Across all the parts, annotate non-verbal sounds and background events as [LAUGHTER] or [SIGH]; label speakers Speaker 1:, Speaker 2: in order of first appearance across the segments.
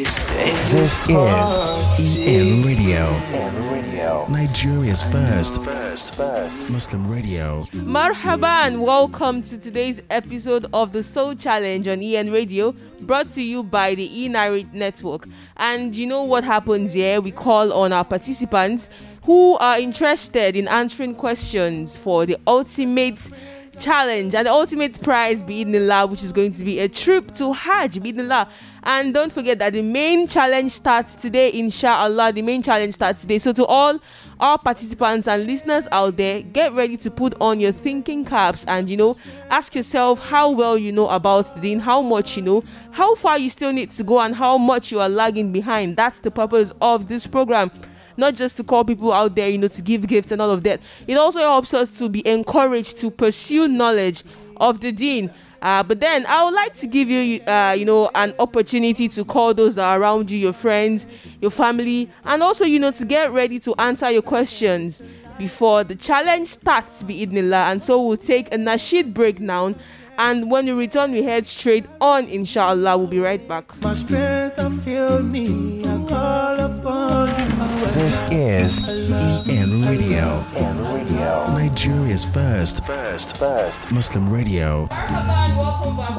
Speaker 1: This is EN Radio, Nigeria's first Muslim radio.
Speaker 2: Marhaban, welcome to today's episode of the Soul Challenge on EN Radio, brought to you by the eNarrate Network. And you know what happens here? We call on our participants who are interested in answering questions for the ultimate challenge and the ultimate prize bi'idhnillah which is going to be a trip to hajj bi'idhnillah and don't forget that the main challenge starts today inshallah the main challenge starts today so to all our participants and listeners out there get ready to put on your thinking caps and you know ask yourself how well you know about the deen how much you know how far you still need to go and how much you are lagging behind that's the purpose of this program not just to call people out there, you know, to give gifts and all of that. It also helps us to be encouraged to pursue knowledge of the deen. Uh, but then I would like to give you, uh, you know, an opportunity to call those around you, your friends, your family, and also, you know, to get ready to answer your questions before the challenge starts, be bi'idnillah. And so we'll take a nasheed break now. And when we return, we head straight on, inshallah. We'll be right back.
Speaker 1: This is EN Radio, Nigeria's first first, first Muslim radio.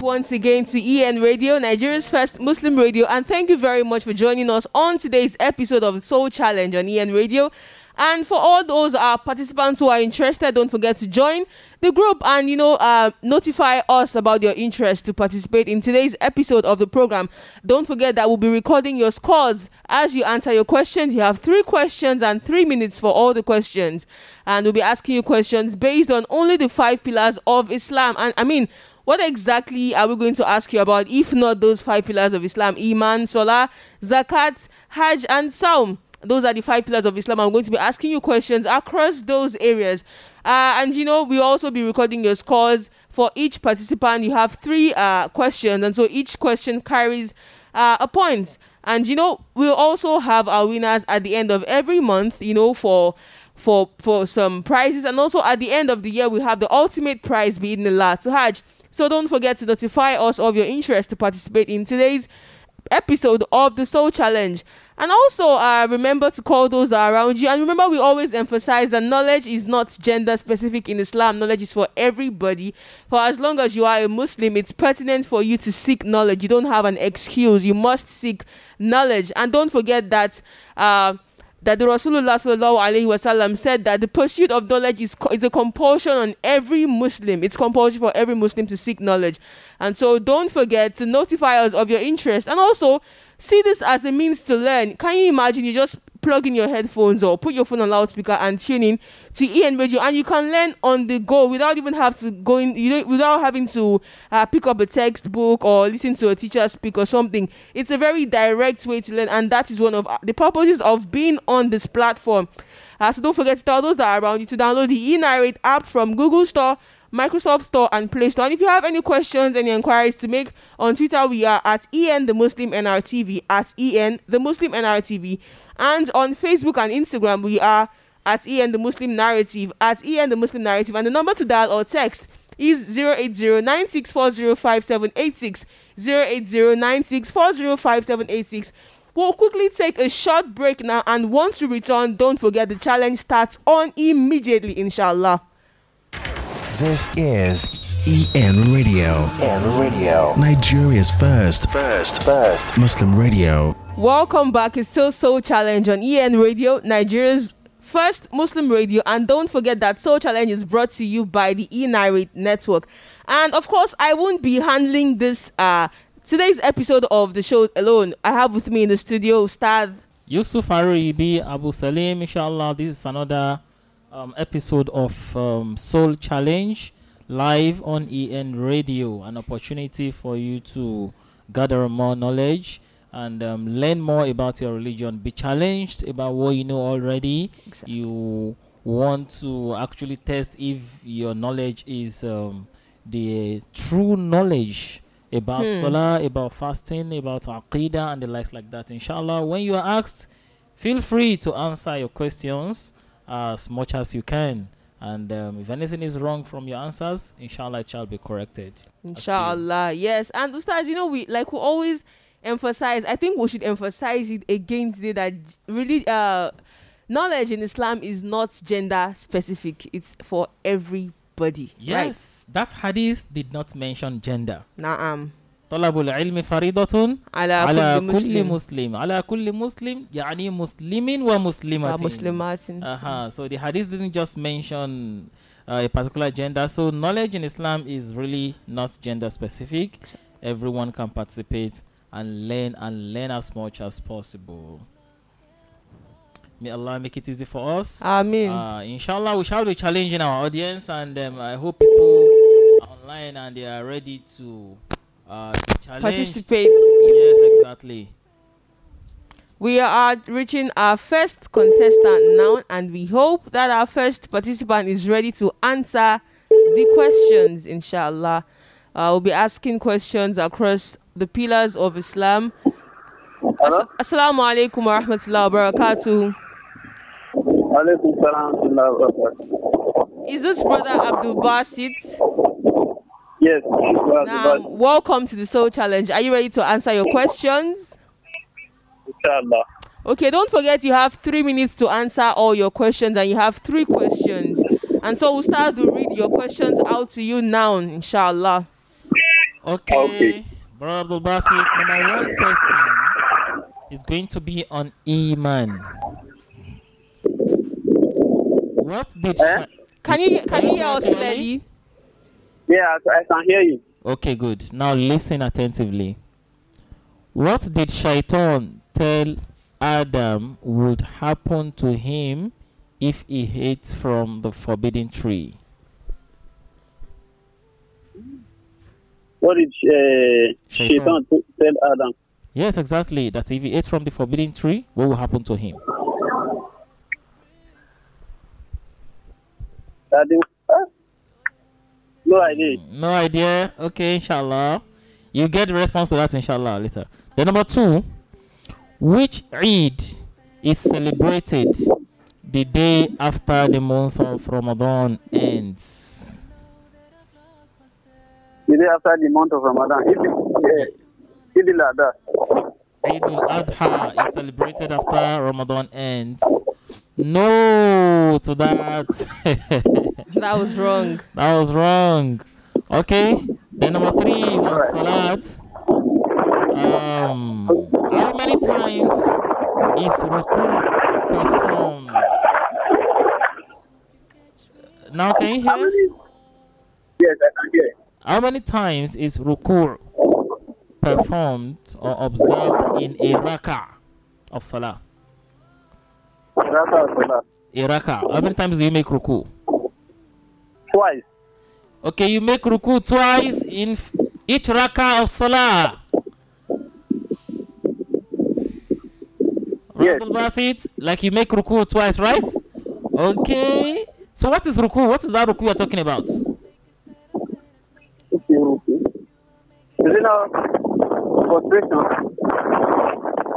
Speaker 2: Once again to EN Radio, Nigeria's first Muslim radio, and thank you very much for joining us on today's episode of the Soul Challenge on EN Radio. And for all those uh, participants who are interested, don't forget to join the group and you know uh, notify us about your interest to participate in today's episode of the program. Don't forget that we'll be recording your scores as you answer your questions. You have three questions and three minutes for all the questions, and we'll be asking you questions based on only the five pillars of Islam. And I mean. What exactly are we going to ask you about if not those five pillars of Islam? Iman, Salah, Zakat, Hajj, and Saum. Those are the five pillars of Islam. I'm going to be asking you questions across those areas. Uh, and you know, we'll also be recording your scores for each participant. You have three uh, questions, and so each question carries uh, a point. And you know, we'll also have our winners at the end of every month. You know, for for for some prizes, and also at the end of the year, we have the ultimate prize being the La to Hajj. So don't forget to notify us of your interest to participate in today's episode of the Soul Challenge. And also, uh, remember to call those that are around you. And remember, we always emphasize that knowledge is not gender specific in Islam. Knowledge is for everybody. For as long as you are a Muslim, it's pertinent for you to seek knowledge. You don't have an excuse. You must seek knowledge. And don't forget that. Uh, that the Rasulullah said that the pursuit of knowledge is, is a compulsion on every Muslim. It's compulsion for every Muslim to seek knowledge, and so don't forget to notify us of your interest, and also see this as a means to learn. Can you imagine you just plug in your headphones or put your phone on loudspeaker and tune in to EN Radio, and you can learn on the go without even have to go in, you without having to uh, pick up a textbook or listen to a teacher speak or something. It's a very direct way to learn, and that is one of the purposes of being on this platform. Uh, so don't forget to tell those that are around you to download the eNarrate app from Google Store Microsoft Store, and Play Store. And if you have any questions, any inquiries to make on Twitter, we are at EN the Muslim NRTV, at EN the Muslim NRTV. And on Facebook and Instagram, we are at EN the Muslim Narrative, at EN the Muslim Narrative. And the number to dial or text is 08096405786. 08096405786. We'll quickly take a short break now, and once we return, don't forget the challenge starts on immediately, inshallah.
Speaker 1: This is EN Radio. EN Radio. Nigeria's first, first, first Muslim radio.
Speaker 2: Welcome back. It's still Soul Challenge on EN Radio, Nigeria's first Muslim radio. And don't forget that Soul Challenge is brought to you by the eNarrate Network. And of course, I won't be handling this uh today's episode of the show alone. I have with me in the studio Ustad
Speaker 3: Yusuf Aribi Abu Salim. Inshallah, this is another um, episode of um, Soul Challenge live on EN Radio. An opportunity for you to gather more knowledge and um, learn more about your religion. Be challenged about what you know already. Exactly. You want to actually test if your knowledge is um, the true knowledge about hmm. Salah, about fasting, about Aqidah, and the likes like that. Inshallah, when you are asked, feel free to answer your questions as much as you can. And um, if anything is wrong from your answers, inshallah, it shall be corrected.
Speaker 2: Inshallah, yes. And Ustaz, you know, we like we always emphasize. I think we should emphasize it again today that really, uh, knowledge in Islam is not gender specific. It's for everybody.
Speaker 3: Yes, that hadith did not mention gender.
Speaker 2: Naam.
Speaker 3: طلب العلم فريضة
Speaker 2: على
Speaker 3: على
Speaker 2: كل
Speaker 3: كل
Speaker 2: مسلم
Speaker 3: مسلم على كل مسلم يعني مسلم ومسلمة
Speaker 2: ومسلمات.
Speaker 3: Uh-huh. So the hadith didn't just mention uh, a particular gender. So knowledge in Islam is really not gender specific. Everyone can participate and learn and learn as much as possible. May Allah make it easy for us.
Speaker 2: Amen.
Speaker 3: Uh, inshallah, we shall be challenging our audience, and um, I hope people are online and they are ready to uh.
Speaker 2: Participate.
Speaker 3: Yes, exactly.
Speaker 2: We are reaching our first contestant now, and we hope that our first participant is ready to answer the questions, inshallah. Uh, we'll be asking questions across the pillars of Islam. As- Assalamu alaikum wa rahmatullahi wa barakatuh.
Speaker 4: Alaikum salam wa rahmatullahi wa barakatuh.
Speaker 2: Is this brother Abdul Basit?
Speaker 4: Yes, well,
Speaker 2: Now, welcome to the Soul Challenge. Are you ready to answer your questions?
Speaker 4: inshallah.
Speaker 2: Okay, don't forget you have three minutes to answer all your questions, and you have three questions. And so we'll start to read your questions out to you now, inshallah.
Speaker 3: Okay.
Speaker 4: Okay.
Speaker 3: Brother Abdul Basit, number one question is going to be on Iman. What did
Speaker 4: Eh?
Speaker 2: Can you can you hear us clearly?
Speaker 4: Yeah, I I can hear you.
Speaker 3: Okay, good. Now listen attentively. What did Shaitan tell Adam would happen to him if he ate from the forbidden tree?
Speaker 4: What did uh,
Speaker 3: Shaitan.
Speaker 4: Shaitan t- tell Adam?
Speaker 3: Yes, exactly. That if he ate from the forbidden tree, what will happen to him?
Speaker 4: That? No idea.
Speaker 3: No idea. Okay, inshallah. You get the response to that, inshallah, later. Then number two, which Eid is celebrated the day after the month of Ramadan ends?
Speaker 4: The day after the month of Ramadan. Eid al-Adha.
Speaker 3: Eid al-Adha is celebrated after Ramadan ends. No to that. [LAUGHS]
Speaker 2: That was wrong.
Speaker 3: that was wrong. Okay. Then number three is on Salat. Um, how many times is Ruku performed? Now, can you hear?
Speaker 4: many? Yes, I can hear.
Speaker 3: How many times is Ruku performed or observed in a raka of Salah?
Speaker 4: Raka Salah.
Speaker 3: A raka. How many times do you make Ruku?
Speaker 4: Twice.
Speaker 3: Okay, you make ruku twice in each rakah of salah.
Speaker 4: Yes.
Speaker 3: Basit, like you make ruku twice, right? Okay. So what is ruku? What is that ruku you're talking about?
Speaker 4: Is it now prostration?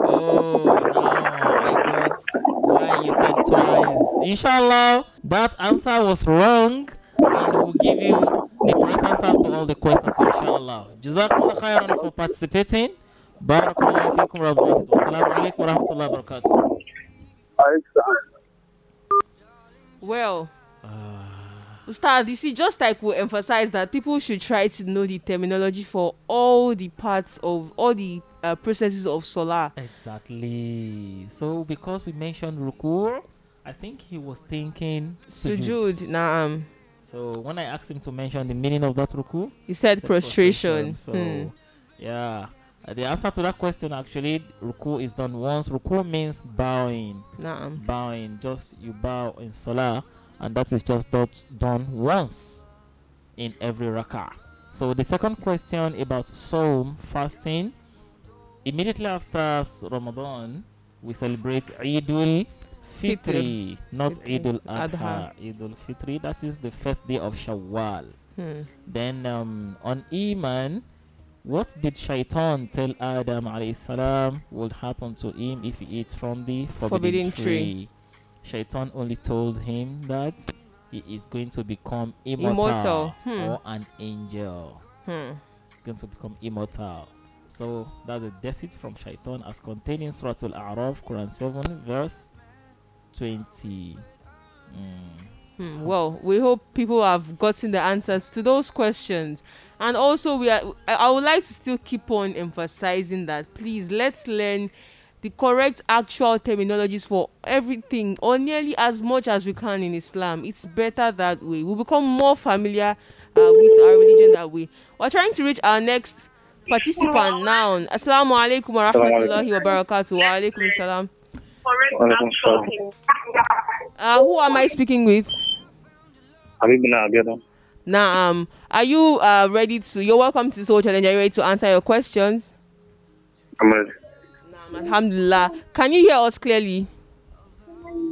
Speaker 3: Oh no, I got why you said twice. Inshallah, that answer was wrong, and we'll give you the correct answers to all the questions. Inshallah. Jazakumullah khairan for participating. Barakallahu wa barakatuh. Wassalamu alaikum wa rahmatullahi wa barakatuh.
Speaker 2: Well, Ustad, you see, just like we emphasize that people should try to know the terminology for all the parts of all the uh, processes of salah.
Speaker 3: Exactly. So because we mentioned ruku, I think he was thinking sujud.
Speaker 2: Sujud, naam.
Speaker 3: So when I asked him to mention the meaning of that ruku,
Speaker 2: He said
Speaker 3: said
Speaker 2: prostration.
Speaker 3: So
Speaker 2: Hmm.
Speaker 3: yeah, Uh, the answer to that question actually, ruku is done once. Ruku means bowing,
Speaker 2: Naam.
Speaker 3: bowing. Just you bow in salah, and that is just dot- done once in every rakah. So the second question about Saum fasting, immediately after Ramadan, we celebrate Eidul Fitri, not
Speaker 2: Fitri.
Speaker 3: Eidul
Speaker 2: Adha.
Speaker 3: Adha. Eidul Fitri, that is the first day of Shawwal.
Speaker 2: Hmm.
Speaker 3: Then um, on Iman, what did Shaitan tell Adam salam would happen to him if he eats from the forbidden,
Speaker 2: Forbidden tree.
Speaker 3: tree? Shaitan only told him that he is going to become immortal,
Speaker 2: Immortal, hmm.
Speaker 3: or an angel.
Speaker 2: Hmm.
Speaker 3: Going to become immortal. So that's a deceit from Shaitan as containing in Surah Al-A'raf, Quran 7, verse 20. Mm.
Speaker 2: Hmm, well, we hope people have gotten the answers to those questions. And also, we are. I would like to still keep on emphasizing that. Please, let's learn the correct actual terminologies for everything, or nearly as much as we can in Islam. It's better that way. We become more familiar uh, with our religion that way. We're trying to reach our next participant now. Assalamu alaikum wa rahmatullahi wa barakatuh. Wa alaikum salam. Uh, who am I speaking with? Now, um, are you uh, ready to? You're welcome to Soul Challenge. Are you ready to answer your questions?
Speaker 4: I'm ready.
Speaker 2: Naam, Alhamdulillah. Can you hear us clearly?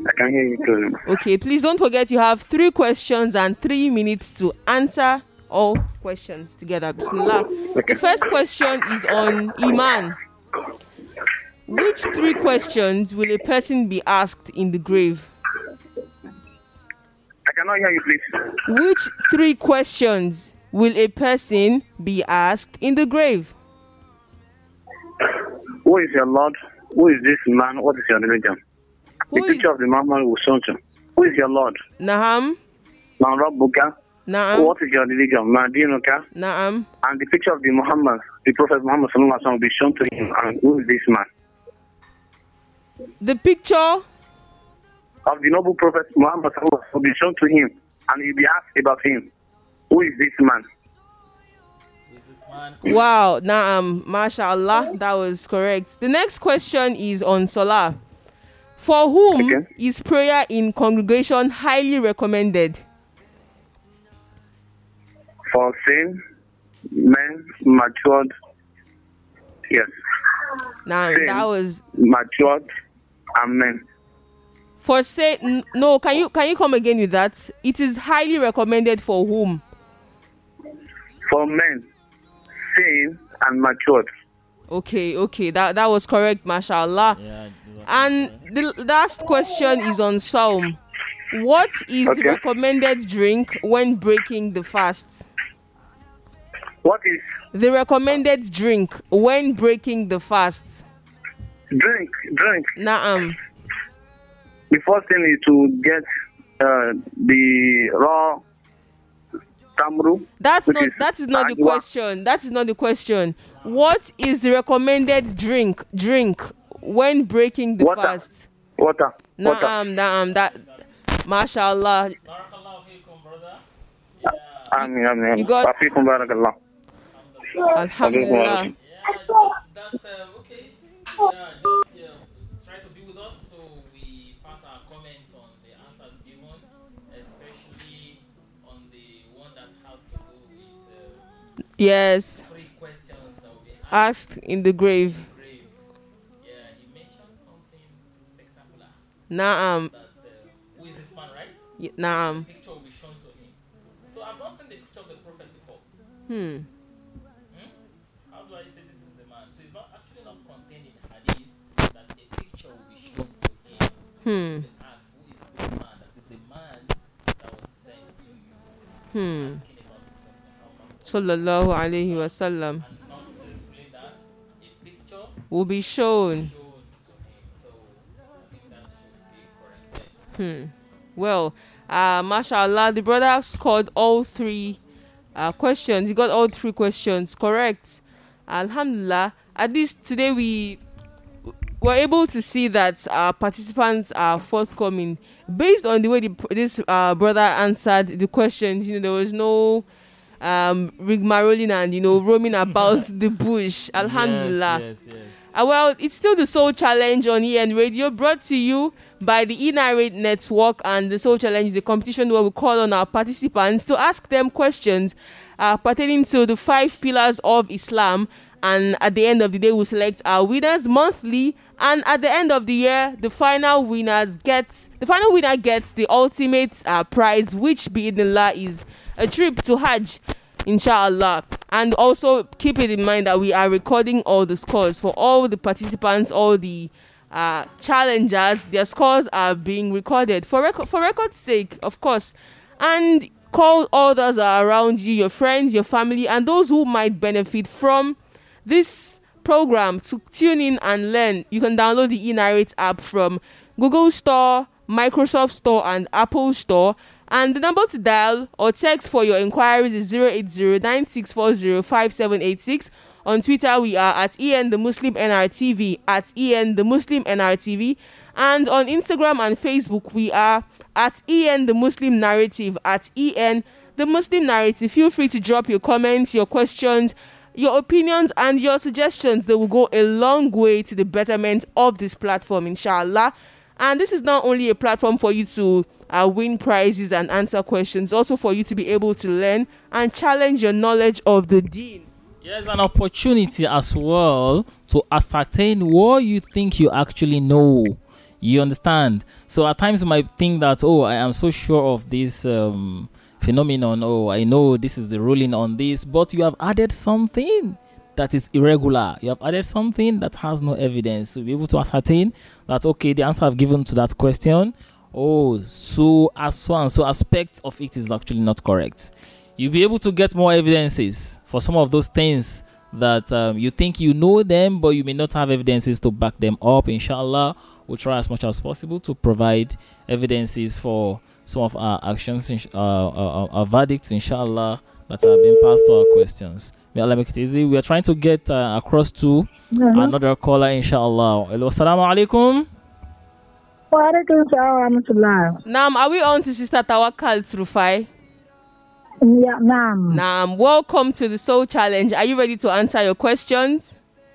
Speaker 4: I can hear you clearly.
Speaker 2: Okay, please don't forget you have three questions and three minutes to answer all questions together. Bismillah. The first question is on Iman. Which three questions will a person be asked in the grave?
Speaker 4: I cannot hear you, please.
Speaker 2: Which three questions will a person be asked in the grave?
Speaker 4: Who is your Lord? Who is this man? What is your religion?
Speaker 2: Who
Speaker 4: the
Speaker 2: is
Speaker 4: picture of the Muhammad was shown to. Who is your Lord?
Speaker 2: Naham?
Speaker 4: Man Rabbuka.
Speaker 2: Naam?
Speaker 4: What is your religion? Man Dinuka.
Speaker 2: Naam?
Speaker 4: And the picture of the Muhammad, the Prophet Muhammad Sallallahu Alaihi Wasallam will be shown to him. And who is this man?
Speaker 2: The picture?
Speaker 4: Of the noble Prophet Muhammad Sallallahu will be shown to him. And he'll be asked about him. Who is this man?
Speaker 3: Who is this man?
Speaker 2: Wow, Naam, mashallah, that was correct. The next question is on Salah. For whom
Speaker 4: Okay.
Speaker 2: is prayer in congregation highly recommended?
Speaker 4: For sin, men, matured. Yes.
Speaker 2: Now
Speaker 4: Same.
Speaker 2: that was
Speaker 4: Matured and men.
Speaker 2: for say no. Can you can you come again with that? It is highly recommended for whom?
Speaker 4: For men, sane and matured.
Speaker 2: Okay, okay, that that was correct, mashallah.
Speaker 3: Yeah.
Speaker 2: And the last question is on Saum. What is the
Speaker 4: Okay.
Speaker 2: recommended drink when breaking the fast?
Speaker 4: What is
Speaker 2: The recommended drink when breaking the fast.
Speaker 4: Drink? Drink.
Speaker 2: Nah, um.
Speaker 4: The first thing is to get uh, the raw tamru.
Speaker 2: That's not
Speaker 4: is
Speaker 2: that is not the question. That is not the question. What is the recommended drink drink when breaking the
Speaker 4: Water.
Speaker 2: fast?
Speaker 4: Water. Water.
Speaker 2: Naam, naam, that mashallah.
Speaker 3: Barakallahu feekum, brother.
Speaker 4: Amin, amin, amin.
Speaker 2: You got-
Speaker 4: Afikum barakallah.
Speaker 2: Alhamdulillah.
Speaker 3: Yeah, just that's um, okay. Yeah, just yeah, try to be with us so we pass our comments on the answers given, especially on the one that has to do with uh,
Speaker 2: Yes.
Speaker 3: three questions that will be asked
Speaker 2: Asked in the grave.
Speaker 3: in the grave. Yeah, he mentioned something spectacular.
Speaker 2: Naam.
Speaker 3: That uh, who is this man, right?
Speaker 2: y- Naam.
Speaker 3: Picture will be shown to him. So I've not seen the picture of the prophet before.
Speaker 2: Hmm.
Speaker 3: Him. So I think that should be corrected.
Speaker 2: Hmm. Well, uh, mashallah, the brother scored all three uh, questions. He got all three questions correct. Alhamdulillah. At least today we were able to see that our participants are forthcoming based on the way the, this uh, brother answered the questions. You know, there was no um rigmaroling and you know roaming about the bush. [LAUGHS] Alhamdulillah.
Speaker 3: Yes, yes, yes.
Speaker 2: Uh, well, it's still the Soul Challenge on EN Radio, brought to you by the eNarrate Network. And the Soul Challenge is a competition where we call on our participants to ask them questions uh, pertaining to the five pillars of Islam. And at the end of the day, we select our winners monthly. And at the end of the year, the final winners get the final winner gets the ultimate uh, prize, which, bi'idhnillah, is a trip to Hajj inshallah. And also keep it in mind that we are recording all the scores for all the participants all the uh, challengers. Their scores are being recorded. For record for record's sake of course. And call others around you your friends your family and those who might benefit from this program to tune in and learn, you can download the eNarrate app from Google Store, Microsoft Store, and Apple Store. And the number to dial or text for your inquiries is 080 On Twitter, we are at EN the Muslim NRTV, at EN the Muslim NRTV. And on Instagram and Facebook, we are at EN the Muslim Narrative, at EN the Muslim Narrative. Feel free to drop your comments, your questions, your opinions, and your suggestions. They will go a long way to the betterment of this platform, inshallah. And this is not only a platform for you to uh, win prizes and answer questions, also for you to be able to learn and challenge your knowledge of the deen.
Speaker 3: There's an opportunity as well to ascertain what you think you actually know. You understand? So at times you might think that, oh, I am so sure of this um, phenomenon. Oh, I know this is the ruling on this, but you have added something that is irregular. You have added something that has no evidence. To be able to ascertain that, okay, the answer I've given to that question, oh, so as so and so aspect of it is actually not correct. You'll be able to get more evidences for some of those things that um, you think you know them, but you may not have evidences to back them up. Inshallah, we'll try as much as possible to provide evidences for some of our actions, uh, our, our, verdicts, inshallah, that have been passed to our questions. May Allah make it easy. We are trying to get uh, across to mm-hmm. another caller, inshallah. Hello, assalamu alaikum.
Speaker 2: Nam, are we on to Sister Tawakal Trufai?
Speaker 5: Yeah, ma'am.
Speaker 2: Nam, welcome to the Soul Challenge. Are you ready to answer your questions? [LAUGHS]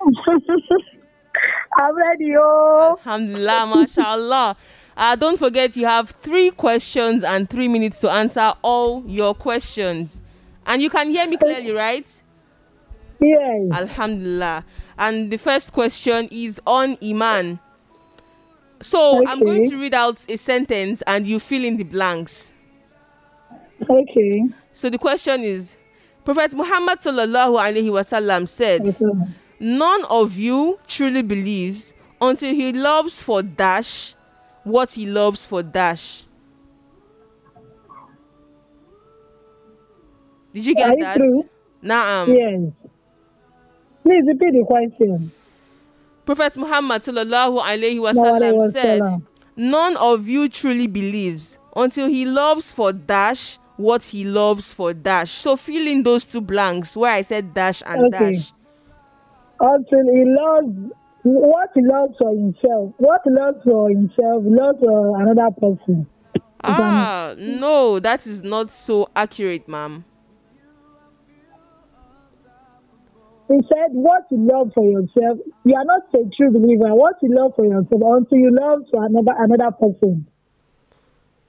Speaker 5: I'm ready, oh.
Speaker 2: Alhamdulillah, mashallah. Uh, don't forget, you have three questions and three minutes to answer all your questions. And you can hear me clearly, right?
Speaker 5: Yes.
Speaker 2: Alhamdulillah. And the first question is on Iman. So okay. I'm going to read out a sentence and you fill in the blanks.
Speaker 5: Okay.
Speaker 2: So the question is Prophet Muhammad sallallahu alaihi wasallam said, "None of you truly believes until he loves for dash what he loves for dash." Did you get
Speaker 5: Are
Speaker 2: that?
Speaker 5: True?
Speaker 2: Naam.
Speaker 5: Yes. Please repeat the question.
Speaker 2: Prophet Muhammad sallallahu alaihi wasallam said, "None of you truly believes until he loves for dash what he loves for dash. So fill in those two blanks where I said dash and okay. dash.
Speaker 5: Until he loves what he loves for himself. What he loves for himself, loves for another person.
Speaker 2: Ah, no, that is not so accurate, ma'am.
Speaker 5: He said, What you love for yourself, you are not a true believer. What you love for yourself until you love for another another person.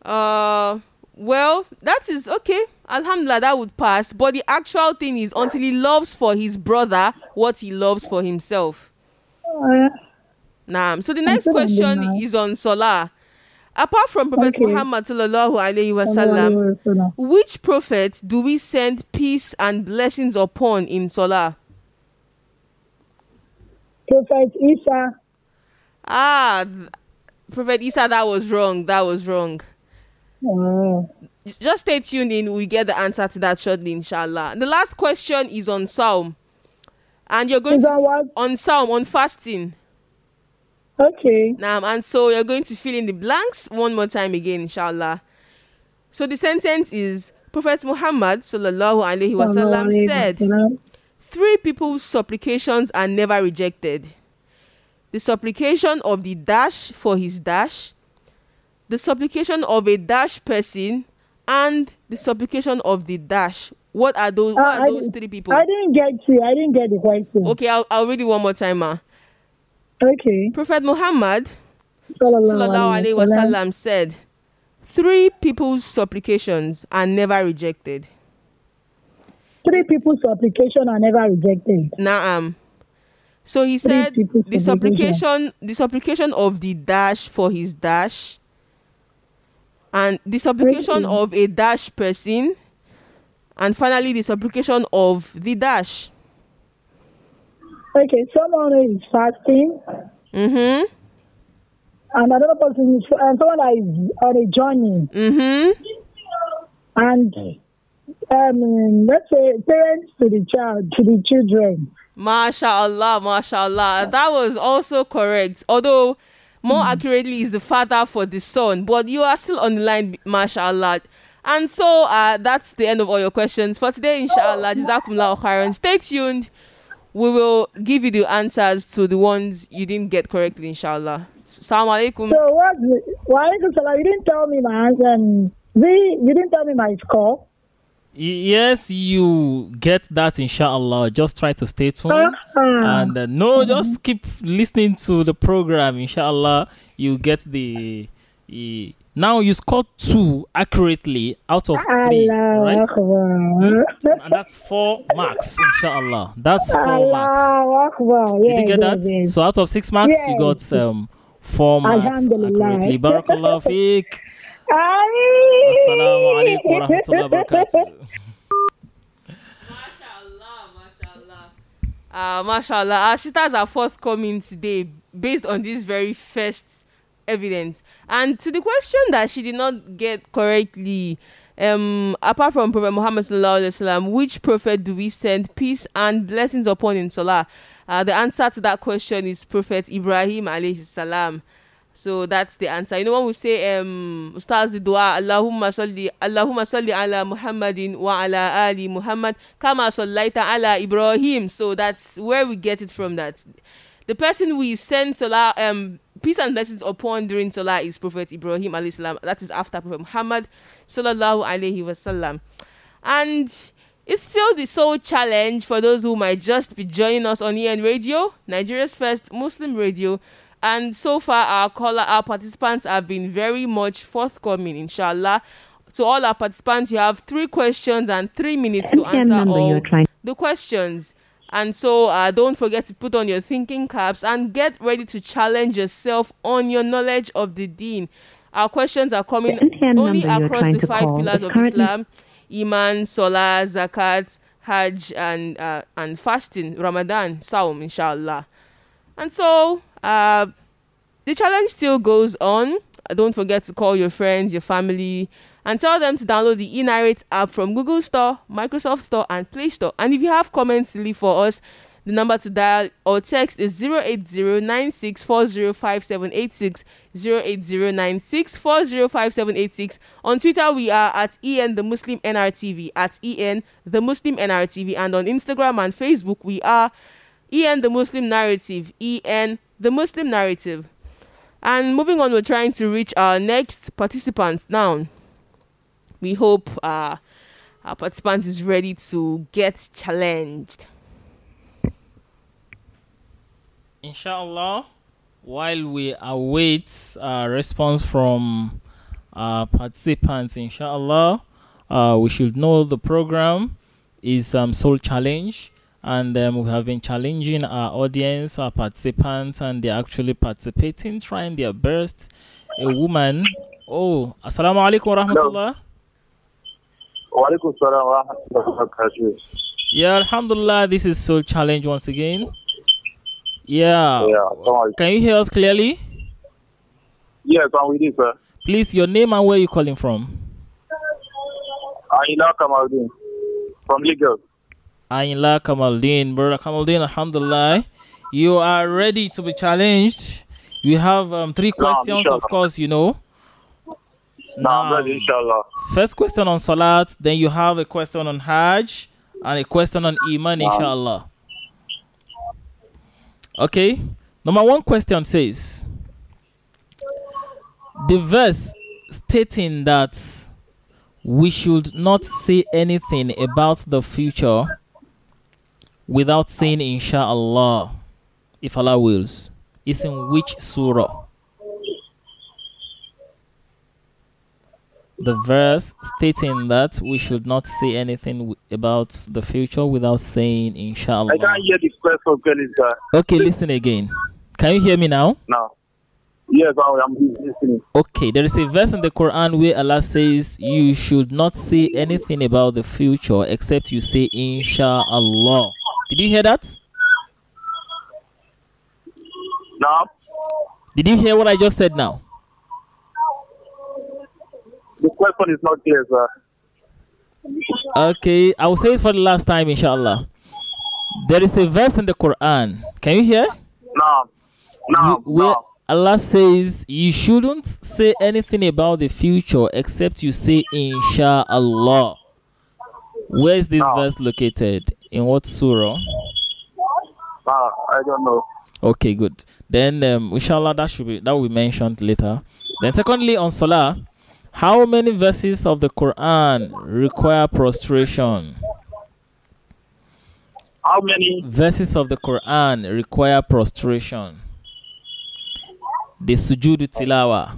Speaker 2: Uh well, that is okay. Alhamdulillah, that would pass. But the actual thing is until he loves for his brother what he loves for himself. Nah. So the next question is on Salah. Apart from Prophet okay. Muhammad sallallahu alaihi wasallam, which prophet do we send peace and blessings upon in Salah?
Speaker 5: Prophet Isa.
Speaker 2: Ah, Prophet Isa, that was wrong. That was wrong.
Speaker 5: Oh.
Speaker 2: Just stay tuned in. We get the answer to that shortly, inshallah. The last question is on Saum. And you're going to on Psalm on fasting.
Speaker 5: Okay.
Speaker 2: Now, and so you're going to fill in the blanks one more time again, inshallah. So the sentence is Prophet Muhammad sallallahu alaihi wasallam said, three people's supplications are never rejected. The supplication of the dash for his dash, the supplication of a dash person and the supplication of the dash. What are those? Uh, what are those three people?
Speaker 5: I didn't get you. I didn't get the question.
Speaker 2: Okay, I'll, I'll read it one more time, ma.
Speaker 5: Okay.
Speaker 2: Prophet Muhammad sallallahu alaihi wasallam said, three people's supplications are never rejected.
Speaker 5: Three people's supplication are never rejected.
Speaker 2: Naam. So he three said the supplication, the supplication of the dash for his dash and the supplication of a dash person, and finally the supplication of the dash.
Speaker 5: Okay, someone is fasting.
Speaker 2: Mm-hmm.
Speaker 5: And another person is and someone is on a journey.
Speaker 2: Mm-hmm.
Speaker 5: And um, let's say parents to the child, to the children.
Speaker 2: MashaAllah, MashaAllah. That was also correct. Although, more accurately, is the father for the son. But you are still on the line, MashaAllah. And so, uh, that's the end of all your questions for today, inshallah. Jazakumullah khairan. Stay tuned. We will give you the answers to the ones you didn't get correctly, inshallah. Assalamu alaikum.
Speaker 5: So what? Why you didn't tell me my answer. And Z, you didn't tell me my score.
Speaker 3: Yes, you get that, inshallah. Just try to stay tuned.
Speaker 5: Uh-huh.
Speaker 3: And uh, no, just keep listening to the program, inshallah. You get the. the- now you scored two accurately out of three, right? And that's four marks, inshallah. That's four marks.
Speaker 5: Allah Akbar.
Speaker 3: Did you get that?
Speaker 5: yes, yes.
Speaker 3: So out of six marks, you got um, four marks accurately. Barakallah [LAUGHS] feek.
Speaker 5: Ameen.
Speaker 3: Assalamu alaikum wa rahmatullahi wa barakatuh.
Speaker 2: Mashallah, mashallah. Uh, mashallah. Our sisters are forthcoming today based on this very first evidence. And to the question that she did not get correctly, um, apart from Prophet Muhammad sallallahu alaihi wasallam, which prophet do we send peace and blessings upon in Salah? Uh, the answer to that question is Prophet Ibrahim alayhi salam. So that's the answer. You know when we say um stars the dua Allahumma salli Allahumma salli ala Muhammadin wa ala ali Muhammad kama sallaita ala Ibrahim. So that's where we get it from that. The person we send salah um peace and blessings upon during salah is Prophet Ibrahim alayhi salam. That is after Prophet Muhammad sallallahu alayhi wasallam. And it's still the soul challenge for those who might just be joining us on EN Radio, Nigeria's first Muslim radio. And so far, our caller, our participants have been very much forthcoming, inshallah. To all our participants, you have three questions and three minutes to answer all the questions. And so, uh, don't forget to put on your thinking caps and get ready to challenge yourself on your knowledge of the Deen. Our questions are coming only across the five pillars of
Speaker 6: currently-
Speaker 2: Islam: Iman, Salah, Zakat, Hajj, and uh, and fasting, Ramadan, Saum, inshallah. And so, uh, the challenge still goes on. Don't forget to call your friends, your family, and tell them to download the eNarrate app from Google Store, Microsoft Store, and Play Store. And if you have comments to leave for us, the number to dial or text is 08096405786, 08096405786. On Twitter, we are at EN the Muslim NRTV, at EN the Muslim NRTV, and on Instagram and Facebook, we are EN the Muslim Narrative, EN the Muslim Narrative. And moving on, we're trying to reach our next participant now. We hope uh, our participant is ready to get challenged.
Speaker 3: Inshallah, while we await uh, response from uh, participants, inshallah, uh, we should know the program is um, Soul Challenge, and um, we have been challenging our audience, our participants, and they're actually participating, trying their best. A woman, oh, assalamu alaikum wa rahmatullah.
Speaker 4: Walaikum salam wa rahmatullahi.
Speaker 3: Yeah, alhamdulillah, this is Soul Challenge once again. Yeah.
Speaker 4: Yeah.
Speaker 3: Can you hear us clearly?
Speaker 4: Yes, I'm with you, sir.
Speaker 3: Please, your name and where you calling from?
Speaker 4: Aina Kamaldin from Lagos.
Speaker 3: Ayla Kamaldin, brother Kamaldin, alhamdulillah. You are ready to be challenged. We have um, three questions, of course, you know.
Speaker 4: Now I'm ready,
Speaker 3: Naam.
Speaker 4: inshallah.
Speaker 3: First question on Salat, then you have a question on Hajj, and a question on Iman, inshallah. Okay. Number one question says The verse stating that we should not say anything about the future without saying inshallah if Allah wills is in which surah? The verse stating that we should not say anything w- about the future without saying inshallah.
Speaker 4: I can't hear the question clearly, sir.
Speaker 3: Okay, listen again. Can you hear me now?
Speaker 4: No. Yes, I- I'm listening.
Speaker 3: Okay, there is a verse in the Quran where Allah says you should not say anything about the future except you say inshallah. Did you hear that?
Speaker 4: Now,
Speaker 3: Did you hear what I just said now?
Speaker 4: The question is not clear, sir.
Speaker 3: Okay, I will say it for the last time, inshallah. There is a verse in the Quran. Can you hear?
Speaker 4: No. No.
Speaker 3: Wh- Where
Speaker 4: no.
Speaker 3: Allah says you shouldn't say anything about the future except you say inshallah. Where is this
Speaker 4: No.
Speaker 3: verse located? In what surah?
Speaker 4: No, I don't know.
Speaker 3: Okay, good. Then um, inshallah that should be that will be mentioned later. Then secondly on salah, how many verses of the Quran require prostration?
Speaker 4: How many?
Speaker 3: Verses of the Quran require prostration. The sujood tilawa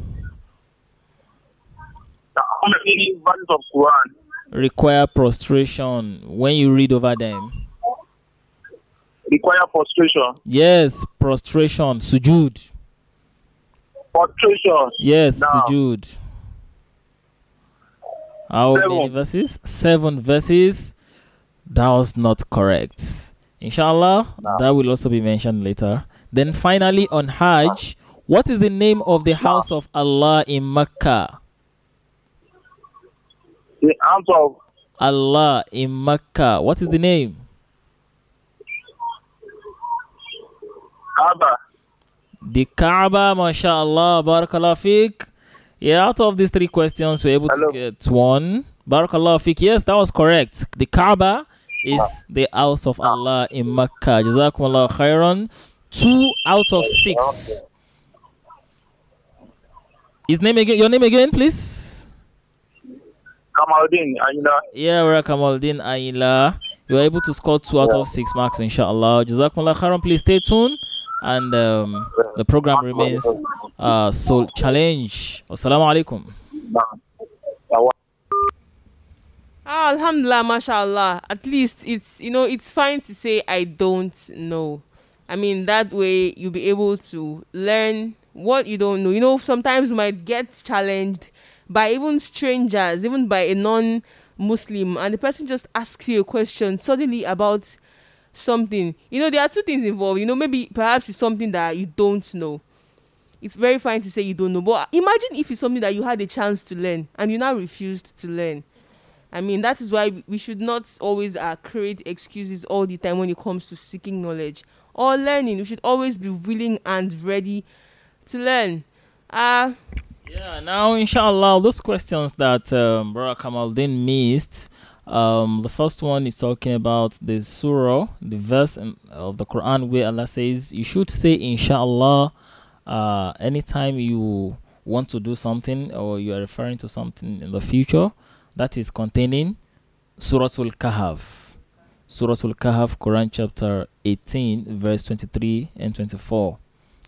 Speaker 4: How many verses of Quran
Speaker 3: require prostration when you read over them.
Speaker 4: require prostration?
Speaker 3: Yes, prostration, sujood.
Speaker 4: Prostration.
Speaker 3: Yes,
Speaker 4: No.
Speaker 3: sujood. How many verses? Seven verses. That was not correct. Inshallah,
Speaker 4: No.
Speaker 3: that will also be mentioned later. Then finally on Hajj, what is the name of the house of Allah in Mecca?
Speaker 4: The answer of
Speaker 3: Allah in Mecca. What is the name?
Speaker 4: Kaaba.
Speaker 3: The Kaaba, mashallah, barakallah feek. Yeah, out of these three questions, we're able
Speaker 4: Hello.
Speaker 3: to get one. Barakallah feek. Yes, that was correct. The Kaaba is the house of Allah in Mecca. Jazakumullah khairan. Two out of six. His name again? Your name again, please?
Speaker 4: Kamaldin. Uh,
Speaker 3: Yeah, we're Kamaldin Aila. You were able to score two out of six marks, inshallah. Jazakumullah khairan. Please stay tuned. And um, the program remains uh, Soul Challenge. Wassalamu alaikum.
Speaker 2: Ah, Alhamdulillah, mashallah. At least it's you know it's fine to say I don't know. I mean that way you'll be able to learn what you don't know. You know sometimes you might get challenged by even strangers, even by a non-Muslim, and the person just asks you a question suddenly about something. You know there are two things involved. You know maybe perhaps it's something that you don't know. It's very fine to say you don't know, but imagine if it's something that you had a chance to learn and you now refused to learn. I mean, that is why we- should not always uh, create excuses all the time when it comes to seeking knowledge or learning. We should always be willing and ready to learn. Uh,
Speaker 3: Yeah, now inshallah, those questions that um, Brother Kamaldin missed. Um, the first one is talking about the surah, the verse in, of the Quran where Allah says you should say inshallah uh, anytime you want to do something or you are referring to something in the future. That is containing Suratul Kahf. Suratul Kahf, Quran chapter 18, verse 23 and 24.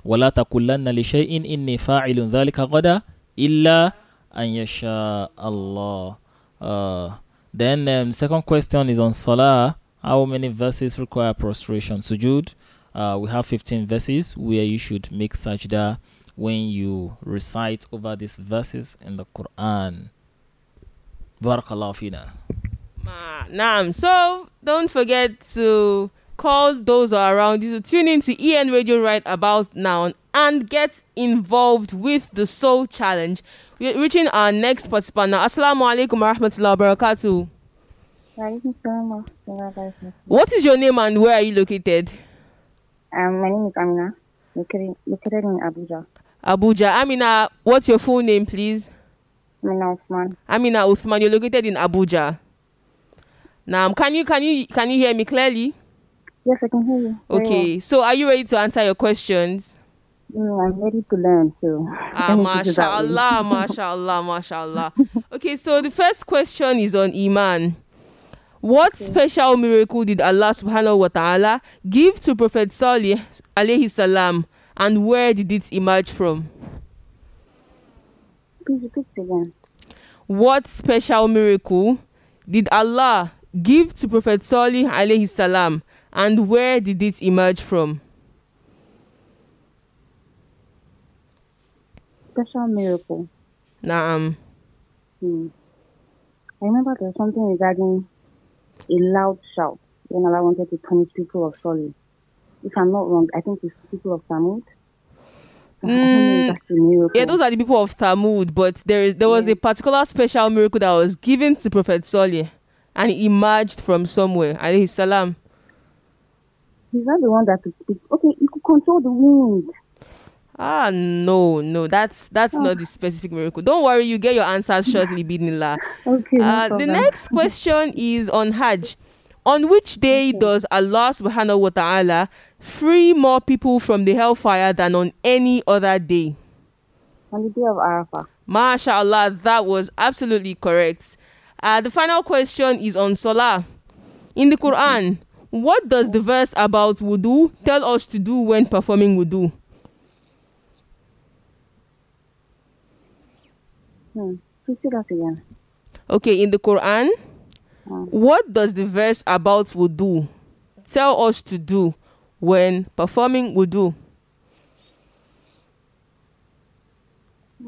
Speaker 3: ولا تقولن لشيء إني فاعل ذلك غدا إلا أن يشاء الله. Uh, then um, second question is on Salah. How many verses require prostration? Sujud. Uh, we have 15 verses where you should make sajda when you recite over these verses in the Quran. Barakallahu fina.
Speaker 2: Naam. So don't forget to call those around you to tune in to EN Radio right about now and get involved with the Soul Challenge. We're reaching our next participant now. Assalamu alaikum wa rahmatullahi wa barakatuh. What is your name and where are you located?
Speaker 6: Um, my name is Amina, located, located in Abuja.
Speaker 2: Abuja. Amina, what's your full name, please?
Speaker 6: Amina Osman.
Speaker 2: Amina Uthman, you're located in Abuja. Now, can you can you can you hear me clearly?
Speaker 6: Yes, I can hear you.
Speaker 2: Okay, so are you ready to answer your questions?
Speaker 6: Mm, I'm ready to learn, so. [LAUGHS]
Speaker 2: Ah,
Speaker 6: let me put it that way.
Speaker 2: mashallah, [LAUGHS] mashallah, mashallah. Okay, so the first question is on Iman. What special miracle did Allah subhanahu wa ta'ala give to Prophet Salih alayhi salam and where did it emerge from?
Speaker 6: Please repeat again.
Speaker 2: What special miracle did Allah give to Prophet Salih alayhi salam and where did it emerge from?
Speaker 6: Special miracle.
Speaker 2: Naam.
Speaker 6: Hmm. I remember there was something regarding a loud shout when Allah wanted to punish people of Soli. If I'm not wrong, I think it's people of Samud. I don't know if that's a miracle.
Speaker 2: Yeah, those are the people of Thamud, but there is there was a particular special miracle that was given to Prophet Salih and he emerged from somewhere. Alayhi salam.
Speaker 6: He's not the one that could speak. Okay, he could control the wind.
Speaker 2: Ah no, no, that's that's not the specific miracle. Don't worry, you get your answers shortly, [LAUGHS] Bidnillah.
Speaker 6: Okay. no
Speaker 2: Uh, the next question is on Hajj. On which day does Allah subhanahu wa ta'ala free more people from the hellfire than on any other day?
Speaker 6: On the day of Arafah.
Speaker 2: MashaAllah, that was absolutely correct. Uh, the final question is on Salah. In the Quran, what does the verse about wudu tell us to do when performing wudu?
Speaker 6: Hmm. Please that again.
Speaker 2: Okay, in the Quran,
Speaker 6: Hmm.
Speaker 2: what does the verse about wudu tell us to do when performing wudu?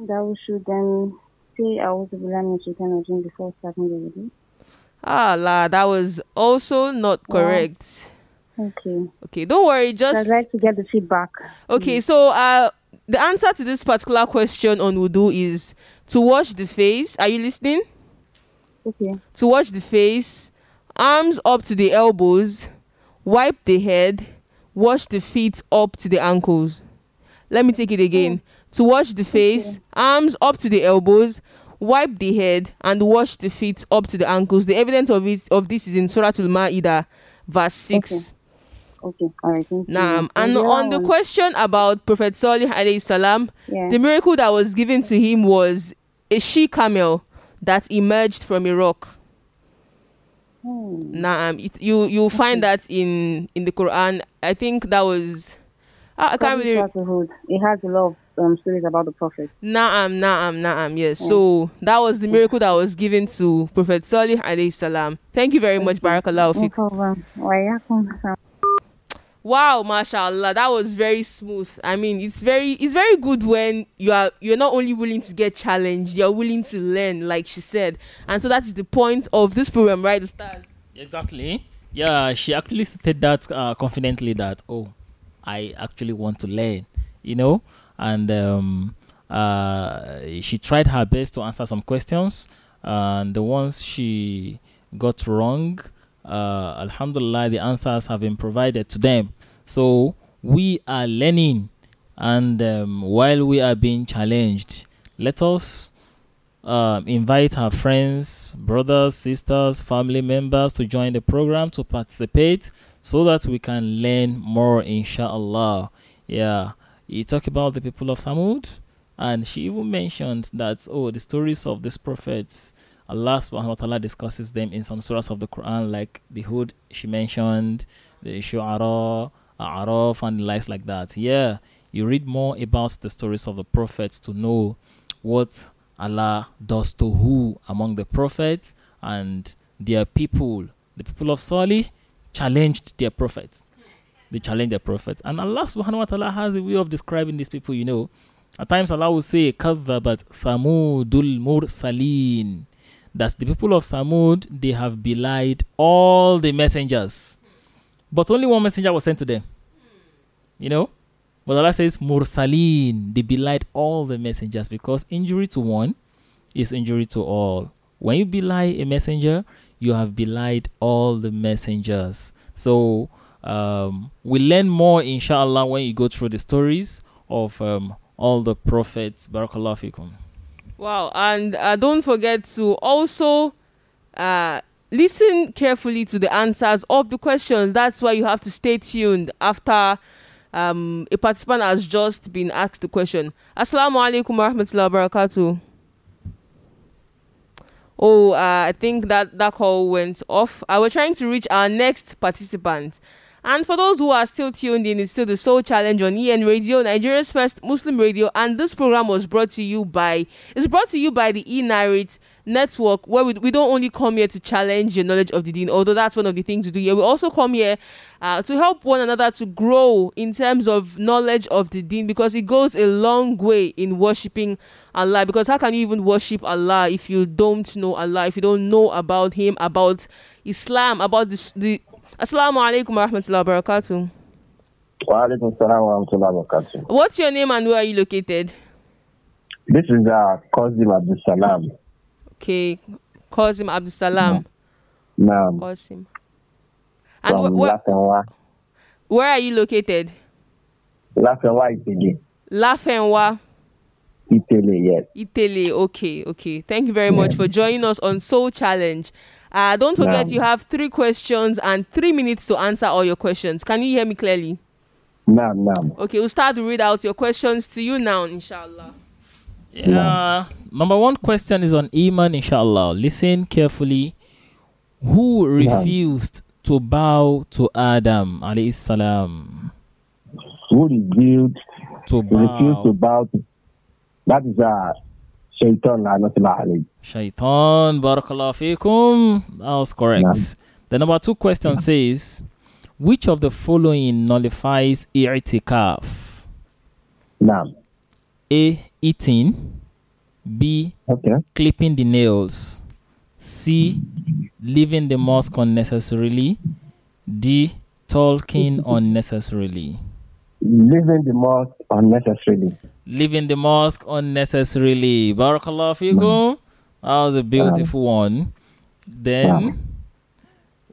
Speaker 6: That we should then say I was the Bilam Shaitan Rajim before starting the video.
Speaker 2: Ah, la, that was also not correct.
Speaker 6: Okay.
Speaker 2: Okay, don't worry, just
Speaker 6: I'd like to get the feedback.
Speaker 2: Okay, so uh, the answer to this particular question on wudu is to wash the face. Are you listening?
Speaker 6: Okay.
Speaker 2: To wash the face, arms up to the elbows, wipe the head, wash the feet up to the ankles. Let me take it again. To wash the face, arms up to the elbows, wipe the head, and wash the feet up to the ankles. The evidence of it of this is in Surah Al-Ma'idah, verse six.
Speaker 6: Okay. Okay, all right. Thank.
Speaker 2: Naam. And on the
Speaker 6: one-
Speaker 2: question about Prophet Salih alayhi salam,
Speaker 6: Yeah.
Speaker 2: the miracle that was given to him was a she camel that emerged from a rock.
Speaker 6: Hmm.
Speaker 2: Naam. It, you you find that in in the Quran. I think that was. Ah, I can't really.
Speaker 6: It has a lot of um, stories about the prophet.
Speaker 2: Naam, naam, naam. Yes. So that was the miracle that was given to Prophet Salih alayhi salam. Thank you very much, Barakallahu
Speaker 6: No
Speaker 2: fiik.
Speaker 6: problem. Why, yeah, come.
Speaker 2: Wow, mashallah, that was very smooth. I mean, it's very it's very good when you are you're not only willing to get challenged, you're willing to learn, like she said. And so that is the point of this program, right? The stars.
Speaker 3: Exactly. Yeah, she actually stated that uh, confidently that oh, I actually want to learn, you know, and um, uh, she tried her best to answer some questions, and the ones she got wrong, uh, Alhamdulillah, the answers have been provided to them. So we are learning, and um, while we are being challenged, let us um, invite our friends, brothers, sisters, family members to join the program to participate so that we can learn more, inshallah. Yeah, you talk about the people of Samud, and she even mentioned that, oh, the stories of these prophets, Allah subhanahu wa ta'ala discusses them in some surahs of the Quran, like the Hud she mentioned, the Shu'ara, A'raf, and the likes like that. Yeah, you read more about the stories of the prophets to know what Allah does to who among the prophets and their people. The people of Salih challenged their prophets. They challenged their prophets. And Allah subhanahu wa ta'ala has a way of describing these people, you know. At times Allah will say, Kadhabat Samudul Mursaleen. That the people of Samud, they have belied all the messengers. But only one messenger was sent to them. You know? But Allah says, Mursaleen, they belied all the messengers because injury to one is injury to all. When you belie a messenger, you have belied all the messengers. So um, we learn more, inshallah, when you go through the stories of um, all the prophets. Barakallahu fikum.
Speaker 2: Wow, and uh, don't forget to also uh, listen carefully to the answers of the questions. That's why you have to stay tuned after um, a participant has just been asked the question. Assalamu alaikum wa rahmatullahi wa barakatuh. Oh, uh, I think that that call went off. I was trying to reach our next participant. And for those who are still tuned in, it's still the Soul Challenge on EN Radio, Nigeria's first Muslim radio. And this program was brought to you by, it's brought to you by the E Narrate Network, where we, we don't only come here to challenge your knowledge of the deen, although that's one of the things we do here. We also come here uh, to help one another to grow in terms of knowledge of the deen because it goes a long way in worshipping Allah. Because how can you even worship Allah if you don't know Allah, if you don't know about Him, about Islam, about the Assalamu alaikum wa rahmatullahi wa barakatuh.
Speaker 7: Wa alaikum salam wa rahmatullahi wa barakatuh.
Speaker 2: What's your name and where are you located?
Speaker 7: This is uh, Kozim Abdul Salam.
Speaker 2: Okay, Kazim Abdul Salam.
Speaker 7: Naam.
Speaker 2: Qasim. And
Speaker 7: From
Speaker 2: wh- wh- where are you located?
Speaker 7: Lafenwa Itele.
Speaker 2: Lafenwa,
Speaker 7: Itele, yes.
Speaker 2: Italy. Okay, okay. Thank you very much for joining us on Soul Challenge. Uh, don't forget,
Speaker 7: Naam.
Speaker 2: you have three questions and three minutes to answer all your questions. Can you hear me clearly?
Speaker 7: Naam, naam.
Speaker 2: Okay, we'll start to read out your questions to you now, inshallah.
Speaker 3: Yeah. Number one question is on Iman, inshallah. Listen carefully. Who refused to bow to Adam, alayhi salam?
Speaker 7: Who revealed,
Speaker 3: To
Speaker 7: refused to
Speaker 3: bow.
Speaker 7: bow to, that is uh, Shaitan.
Speaker 3: Shaitan, barakallahu fikum. That was correct. The number two question says, which of the following nullifies i'tikaf?
Speaker 7: Naam.
Speaker 3: A. Eating. B.
Speaker 7: Okay.
Speaker 3: Clipping the nails. C. Leaving the mosque unnecessarily. D. Talking unnecessarily.
Speaker 7: Leaving the mosque unnecessarily.
Speaker 3: Leaving the mosque unnecessarily. Barakallahu fikum. That was a beautiful one. Then,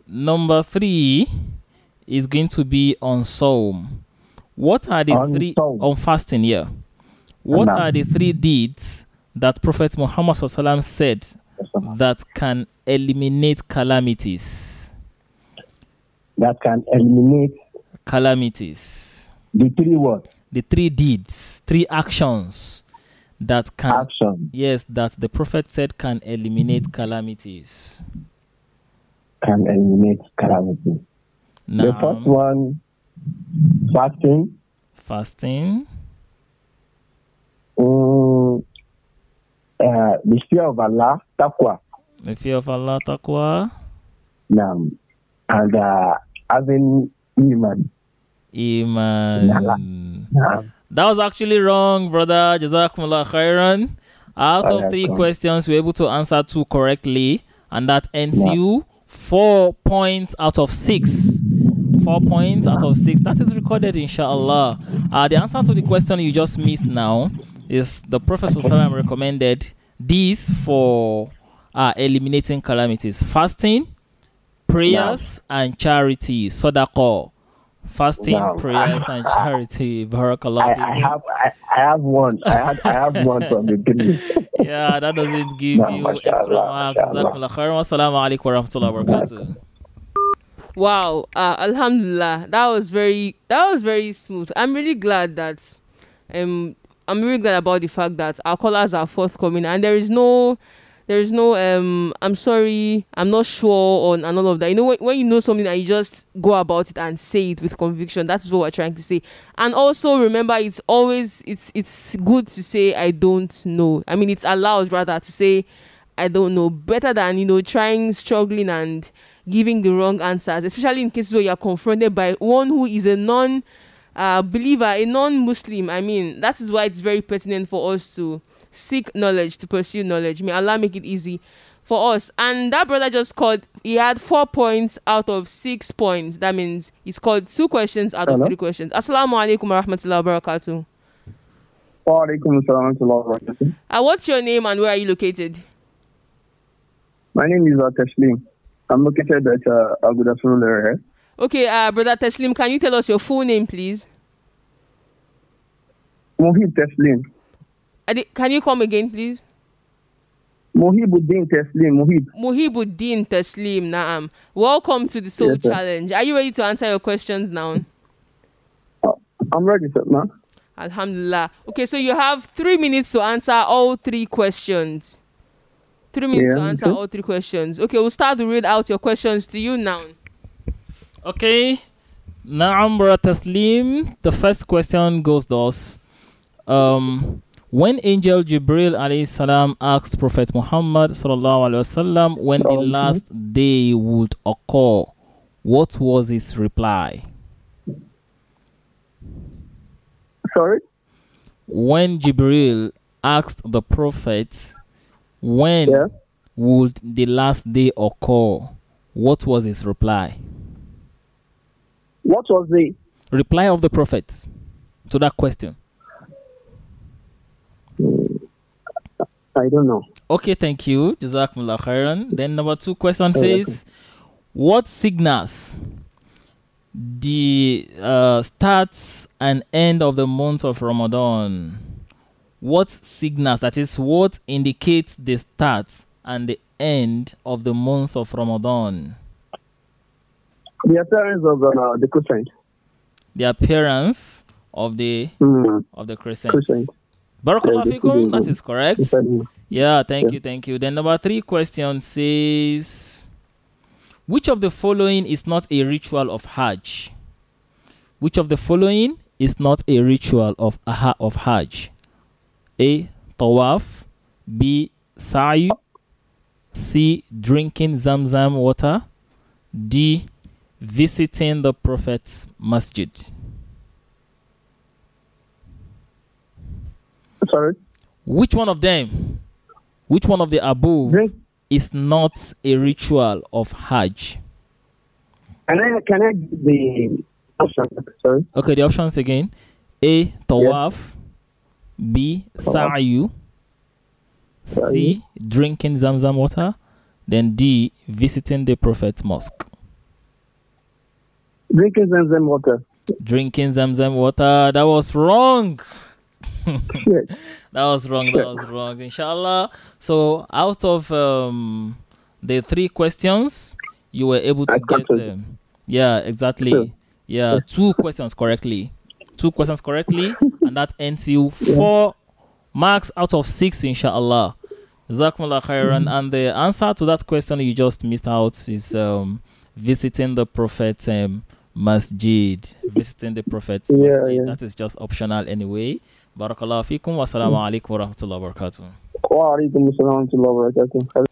Speaker 3: number three is going to be on Saum. What are the
Speaker 7: On
Speaker 3: three
Speaker 7: Sawm.
Speaker 3: on fasting? Yeah. What are the three deeds that Prophet Muhammad said that can eliminate calamities?
Speaker 7: That can eliminate
Speaker 3: Calamities.
Speaker 7: the three words.
Speaker 3: The three deeds, three actions that can
Speaker 7: Action
Speaker 3: yes, that the Prophet said can eliminate calamities.
Speaker 7: can eliminate calamity. The first one, fasting.
Speaker 3: fasting,
Speaker 7: Mm, uh, the fear of Allah, taqwa.
Speaker 3: the fear of Allah, taqwa,
Speaker 7: Naam. And uh, having iman.
Speaker 3: iman.
Speaker 7: Naam.
Speaker 3: That was actually wrong, brother. Jazakumullah khairan. Out of three questions, you were able to answer two correctly, and that ends you four points out of six. Four points out of six. That is recorded, inshallah. Uh, the answer to the question you just missed now is the Prophet ﷺ recommended these for uh, eliminating calamities fasting, prayers, and charity. Sadaqah. Fasting,
Speaker 7: Wow.
Speaker 3: prayers, and [LAUGHS] charity. Barakallah.
Speaker 7: I, I have I, I have one. I have I have one from the three. [LAUGHS]
Speaker 3: yeah, that doesn't give
Speaker 7: No,
Speaker 3: you extra marks.
Speaker 7: mashallah.
Speaker 3: Jazakumullah khairan. Wassalamu alaikum warahmatullahi wabarakatuh.
Speaker 2: Wow, uh, Alhamdulillah, that was very that was very smooth. I'm really glad that um I'm really glad about the fact that our callers are forthcoming and there is no there is no um I'm sorry, I'm not sure on and all of that. You know when, when you know something and you just go about it and say it with conviction, that's what we're trying to say. And also remember it's always it's it's good to say I don't know. I mean it's allowed rather to say I don't know better than you know trying struggling and giving the wrong answers especially in cases where you're confronted by one who is a non uh, believer a non-muslim i mean that is why it's very pertinent for us to seek knowledge to pursue knowledge may allah make it easy for us and that brother just called he had four points out of six points that means he's called two questions out of three questions assalamu alaikum wa rahmatullahi wa barakatuh
Speaker 4: Wa alaikum assalam wa barakatuh.
Speaker 2: uh, what's your name and where are you located
Speaker 4: My name is uh, Taslim. I'm located at uh, Aguda Surul area.
Speaker 2: okay uh, brother teslim can you tell us your full name please
Speaker 4: Mohib Taslim.
Speaker 2: I di- can you come again please
Speaker 4: Mohibuddin Taslim. Mohib.
Speaker 2: Muhibuddin Taslim Naam. Welcome to the Soul
Speaker 4: Yes.
Speaker 2: Challenge. Are you ready to answer your questions now?
Speaker 4: Uh, I'm ready, sir, ma'am.
Speaker 2: Alhamdulillah. Okay, so you have three minutes to answer all three questions. Three minutes
Speaker 4: Yeah,
Speaker 2: to answer
Speaker 4: okay.
Speaker 2: all three questions. Okay, we'll start to read out your questions to you now.
Speaker 3: Okay. Naam Bra Taslim. The first question goes thus. Um, when Angel Jibril alayhi salam asked Prophet Muhammad sallallahu alaihi wasallam when the last day would occur, what was his reply?
Speaker 4: Sorry?
Speaker 3: When Jibril asked the Prophet when
Speaker 4: Yeah.
Speaker 3: would the last day occur, what was his reply?
Speaker 4: What was the
Speaker 3: Reply of the Prophet to that question.
Speaker 4: I don't know.
Speaker 3: Okay, thank you. Jazakumullah khairan. Then number two question says, What signals the uh, start and end of the month of Ramadan? What signals, that is, what indicates the start and the end of the month of Ramadan?
Speaker 7: The appearance of uh, the crescent.
Speaker 3: The appearance of the
Speaker 7: Mm.
Speaker 3: of the crescent.
Speaker 7: Crescent.
Speaker 3: Barakallahu fikum, that is correct. Yeah, thank
Speaker 7: Yeah.
Speaker 3: you, thank you. Then number three question says, which of the following is not a ritual of Hajj? Which of the following is not a ritual of aha of Hajj? A. Tawaf. B. Sa'i. C. Drinking Zamzam water. D. Visiting the Prophet's masjid.
Speaker 7: Sorry.
Speaker 3: Which one of them? Which one of the above
Speaker 7: Drink.
Speaker 3: is not a ritual of Hajj?
Speaker 7: Can I can I the option? Sorry.
Speaker 3: Okay, the options again: A. Tawaf, B. Sa'yu, C. Drinking Zamzam water, then D. Visiting the Prophet's mosque.
Speaker 7: Drinking Zamzam water.
Speaker 3: Drinking Zamzam water. That was wrong. [LAUGHS] That was wrong. That was wrong. Inshallah. So out of um, the three questions, you were able to
Speaker 7: I
Speaker 3: get. Um, yeah, exactly. Yeah, two questions correctly. Two questions correctly, and that ends you [LAUGHS] four marks out of six. Inshallah. Jazakumullah khairan. And the answer to that question you just missed out is um, visiting the Prophet's um, masjid. Visiting the Prophet's
Speaker 7: Yeah,
Speaker 3: masjid.
Speaker 7: yeah.
Speaker 3: That is just optional anyway. Barakallahu fikum. Wassalamu alaikum wa rahmatullahi wa barakatuh.
Speaker 7: Wa alaikum assalam wa rahmatullahi wa barakatuh.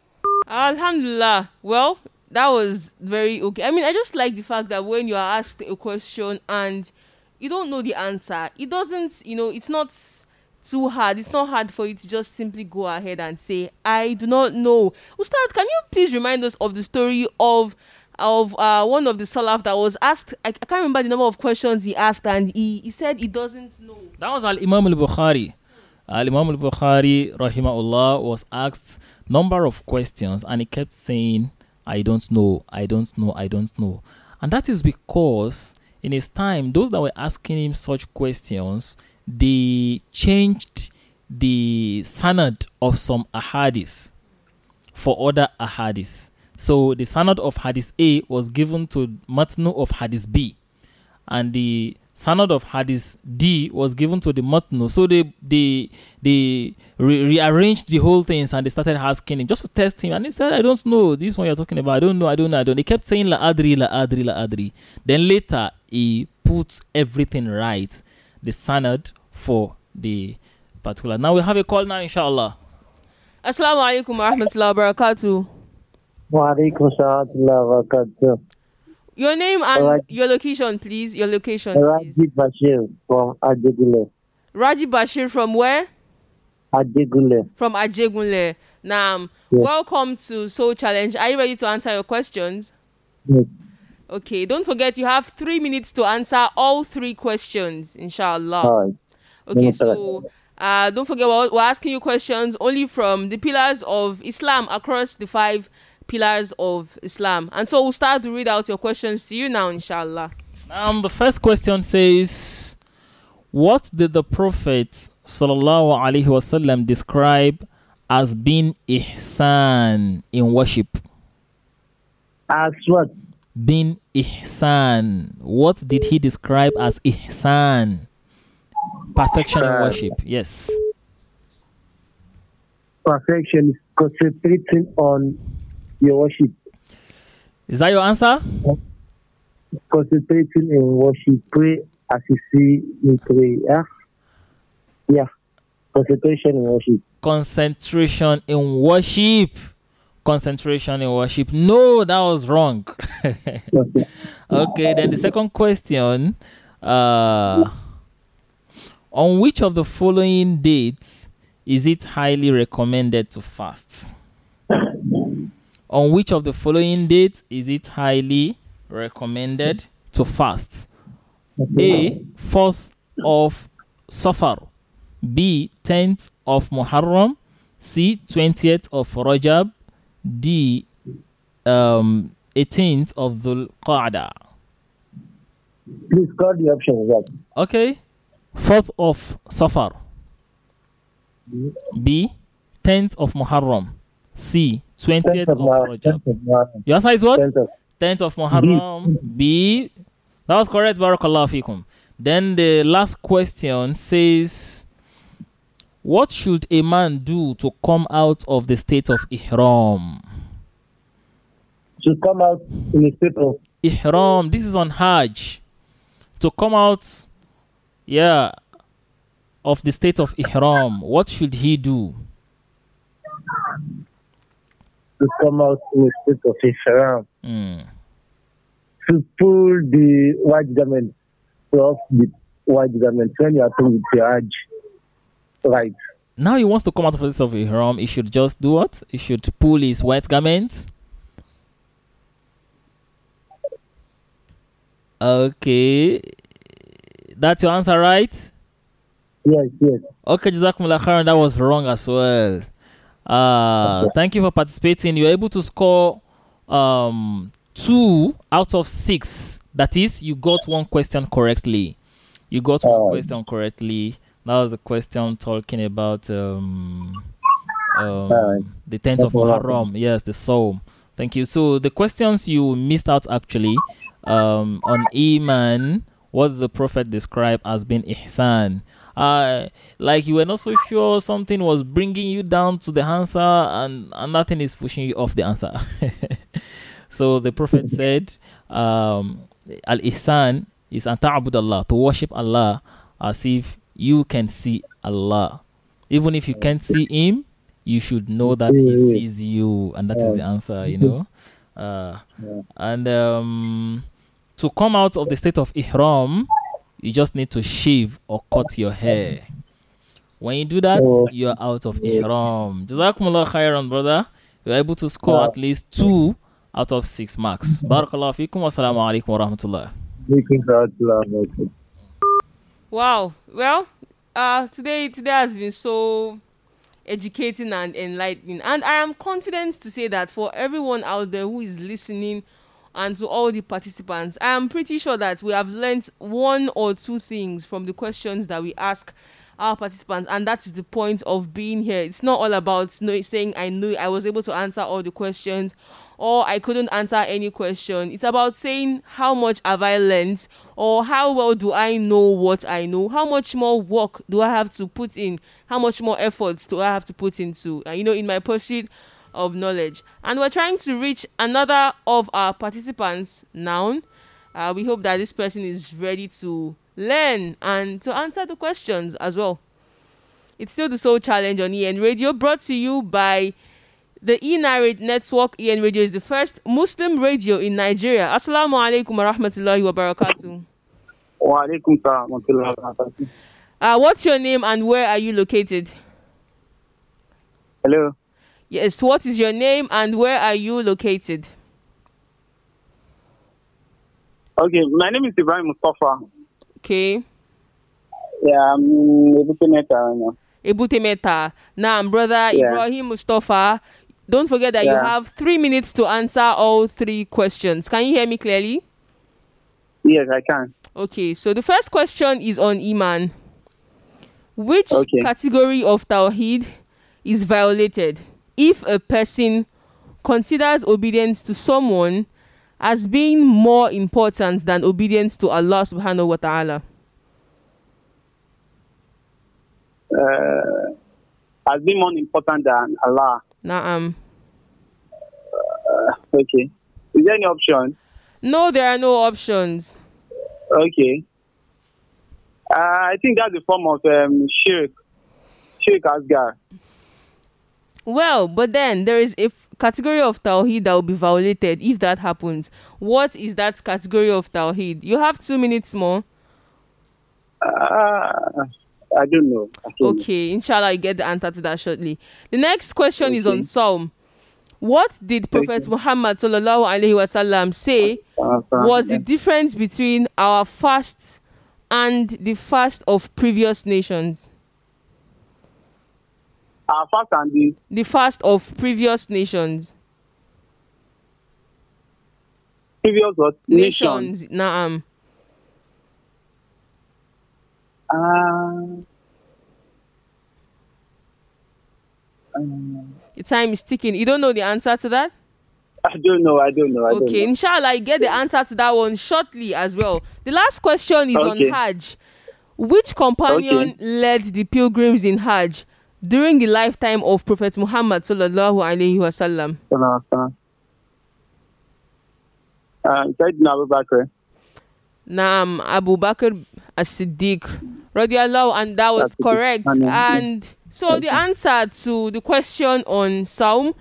Speaker 2: Alhamdulillah. Well, that was very okay. I mean, I just like the fact that when you are asked a question and you don't know the answer, it doesn't, you know, it's not too hard. It's not hard for you to just simply go ahead and say, I do not know. Ustad, can you please remind us of the story of of uh, one of the Salaf that was asked? I, I can't remember the number of questions he asked, and he, he said he doesn't know.
Speaker 3: That was Al Imam al Bukhari. Al Imam al Bukhari, rahimahullah, was asked number of questions and he kept saying, I don't know, I don't know, I don't know. And that is because in his time, those that were asking him such questions, they changed the sanad of some ahadith for other ahadith. So the sanad of hadith A was given to matnu of hadith B and the sanad of hadith D was given to the matnu. So they they they re- rearranged the whole things and they started asking him just to test him. And he said, "I don't know this one you're talking about. I don't know. I don't know. I don't." They kept saying la adri, la adri, la adri. Then later he put everything right, the sanad for the particular. Now we have a call now, inshallah.
Speaker 2: Assalamu alaikum wa rahmatullahi wa barakatuh.
Speaker 7: Wa alaikum assalam wa barakatuh.
Speaker 2: Your name and your location, please. Your location, please.
Speaker 7: Raji Bashir from Adegule.
Speaker 2: Raji Bashir from where?
Speaker 7: Adegule.
Speaker 2: From Ajegunle. Now, welcome to Soul Challenge. Are you ready to answer your questions?
Speaker 7: Yes.
Speaker 2: Okay, don't forget you have three minutes to answer all three questions, inshallah.
Speaker 7: Right.
Speaker 2: Okay, so uh, don't forget we're, we're asking you questions only from the pillars of Islam across the five pillars of Islam. And so we'll start to read out your questions to you now, inshallah.
Speaker 3: Um, the first question says, "What did the Prophet sallallahu alaihi wasallam describe as being ihsan in worship?"
Speaker 7: As what?
Speaker 3: Being ihsan. What did he describe as ihsan? Perfection in
Speaker 7: Uh,
Speaker 3: worship. Yes.
Speaker 7: Perfection is concentrating on your worship.
Speaker 3: Is that your answer?
Speaker 7: Concentrating in worship. Pray as you see me pray. Yeah. Yeah. Concentration in worship.
Speaker 3: Concentration in worship. Concentration in worship. No, that was wrong.
Speaker 7: Okay. [LAUGHS]
Speaker 3: Okay, then the second question uh, On which of the following dates is it highly recommended to fast? On which of the following dates is it highly recommended to fast? A. 4th of Safar. B. 10th of Muharram. C. 20th of Rajab. D. Um, 18th of Dhul Qa'dah?
Speaker 7: Please call the options up.
Speaker 3: Okay. 4th of Safar. B. 10th of Muharram. C. 20th
Speaker 7: Tenth
Speaker 3: of Rajab.
Speaker 7: Tenth of Muharram.
Speaker 3: Your answer is what?
Speaker 7: Tenth of
Speaker 3: 10th of Muharram. B. That was correct. Barakallah fikum. Then the last question says, What should a man do to come out of the state of Ihram?
Speaker 7: should come out in a state of
Speaker 3: Ihram. This is on Hajj. To come out, yeah, of the state of Ihram. What should he do?
Speaker 7: To come out in a state of Ihram.
Speaker 3: Mm.
Speaker 7: To pull the white garment off the white garment when you are with your Hajj. Right.
Speaker 3: Now he wants to come out of the state of Ihram. He should just do what? He should pull his white garments. Okay. That's your answer, right?
Speaker 7: Yes, yes.
Speaker 3: Okay, Jazakumullah khairan, that was wrong as well. Uh, thank you for participating. You're able to score um, two out of six. That is, you got one question correctly. You got one
Speaker 7: Oh.
Speaker 3: question correctly. That was the question talking about um, um, the 10th of
Speaker 7: Muharram.
Speaker 3: Muharram. Yes, the Saum. Thank you. So the questions you missed out actually um, on Iman, what the Prophet described as being ihsan. Uh, like you were not so sure something was bringing you down to the answer and, and nothing is pushing you off the answer. [LAUGHS] so the Prophet [LAUGHS] said, um, Al ihsan is an ta'bud Allah, to worship Allah as if you can see Allah. Even if you can't see Him, you should know that He sees you, and that is the answer, you know. [LAUGHS] Uh, and um, to come out of the state of ihram, you just need to shave or cut your hair. When you do that,
Speaker 7: Oh.
Speaker 3: you're out of ihram. Jazakumullah khairan, brother. You're able to score
Speaker 7: Yeah.
Speaker 3: at least two out of six marks. Barakallahu fikum. Wassalamu alaikum wa rahmatullah.
Speaker 7: Making out.
Speaker 2: Wow. Well, uh, today today has been so educating and enlightening, and I am confident to say that for everyone out there who is listening, and to all the participants, I am pretty sure that we have learnt one or two things from the questions that we ask our participants, and that is the point of being here. It's not all about know, saying I know I was able to answer all the questions or I couldn't answer any question. It's about saying how much have I learned or how well do I know what I know? How much more work do I have to put in? How much more efforts do I have to put into? Uh, you know, in my pursuit of knowledge. And we're trying to reach another of our participants now. Uh, we hope that this person is ready to learn and to answer the questions as well. It's still the Soul Challenge on EN Radio, brought to you by the eNarrate Network. EN Radio is the first Muslim radio in Nigeria. Assalamu alaikum wa rahmatullahi wa barakatuh.
Speaker 4: Wa alaikum salam wa rahmatullahi wa barakatuh.
Speaker 2: Uh, what's your name and where are you located?
Speaker 4: Hello.
Speaker 2: Yes, what is your name and where are you located?
Speaker 4: Okay, my name is Ibrahim Mustafa.
Speaker 2: Okay.
Speaker 4: Yeah, I'm in Ebutemeta right now.
Speaker 2: Ebute Meta. Now, brother
Speaker 4: Yeah.
Speaker 2: Ibrahim Mustafa, don't forget that you have three minutes to answer all three questions. Can you hear me clearly?
Speaker 4: Yes, I can.
Speaker 2: Okay, so the first question is on Iman. Which
Speaker 4: Okay.
Speaker 2: category of Tawheed is violated if a person considers obedience to someone as being more important than obedience to Allah subhanahu wa ta'ala?
Speaker 4: Uh, has been more important than Allah.
Speaker 2: Naam.
Speaker 4: Okay. Is there any option?
Speaker 2: No, there are no options.
Speaker 4: Okay. Uh, I think that's a form of um, shirk. Shirk Asgar.
Speaker 2: Well, but then there is a f- category of Tawheed that will be violated if that happens. What is that category of Tawheed? You have two minutes more.
Speaker 4: Uh, I don't know. I don't know.
Speaker 2: Okay, inshallah, you get the answer to that shortly. The next question is on Saum. What did Prophet
Speaker 4: Okay.
Speaker 2: Muhammad sallallahu alaihi wasallam say
Speaker 4: Uh,
Speaker 2: was the difference between our fast and the fast of previous nations?
Speaker 4: Our fast and the
Speaker 2: The fast of previous nations.
Speaker 8: previous what? Nation.
Speaker 2: nations. Naam.
Speaker 8: Um,
Speaker 2: The time is ticking. You don't know the answer to that?
Speaker 8: I don't know. I don't know. I
Speaker 2: Okay,
Speaker 8: don't
Speaker 2: inshallah, I get the answer to that one shortly as well. The last question is on Hajj. Which companion led the pilgrims in Hajj during the lifetime of Prophet Muhammad sallallahu alaihi wasallam?
Speaker 8: Uh, Sayyidina Abu Bakr.
Speaker 2: Naam, Abu Bakr as-Siddiq. Radiallahu, and that was
Speaker 8: That's
Speaker 2: correct. And so the answer to the question on Saum,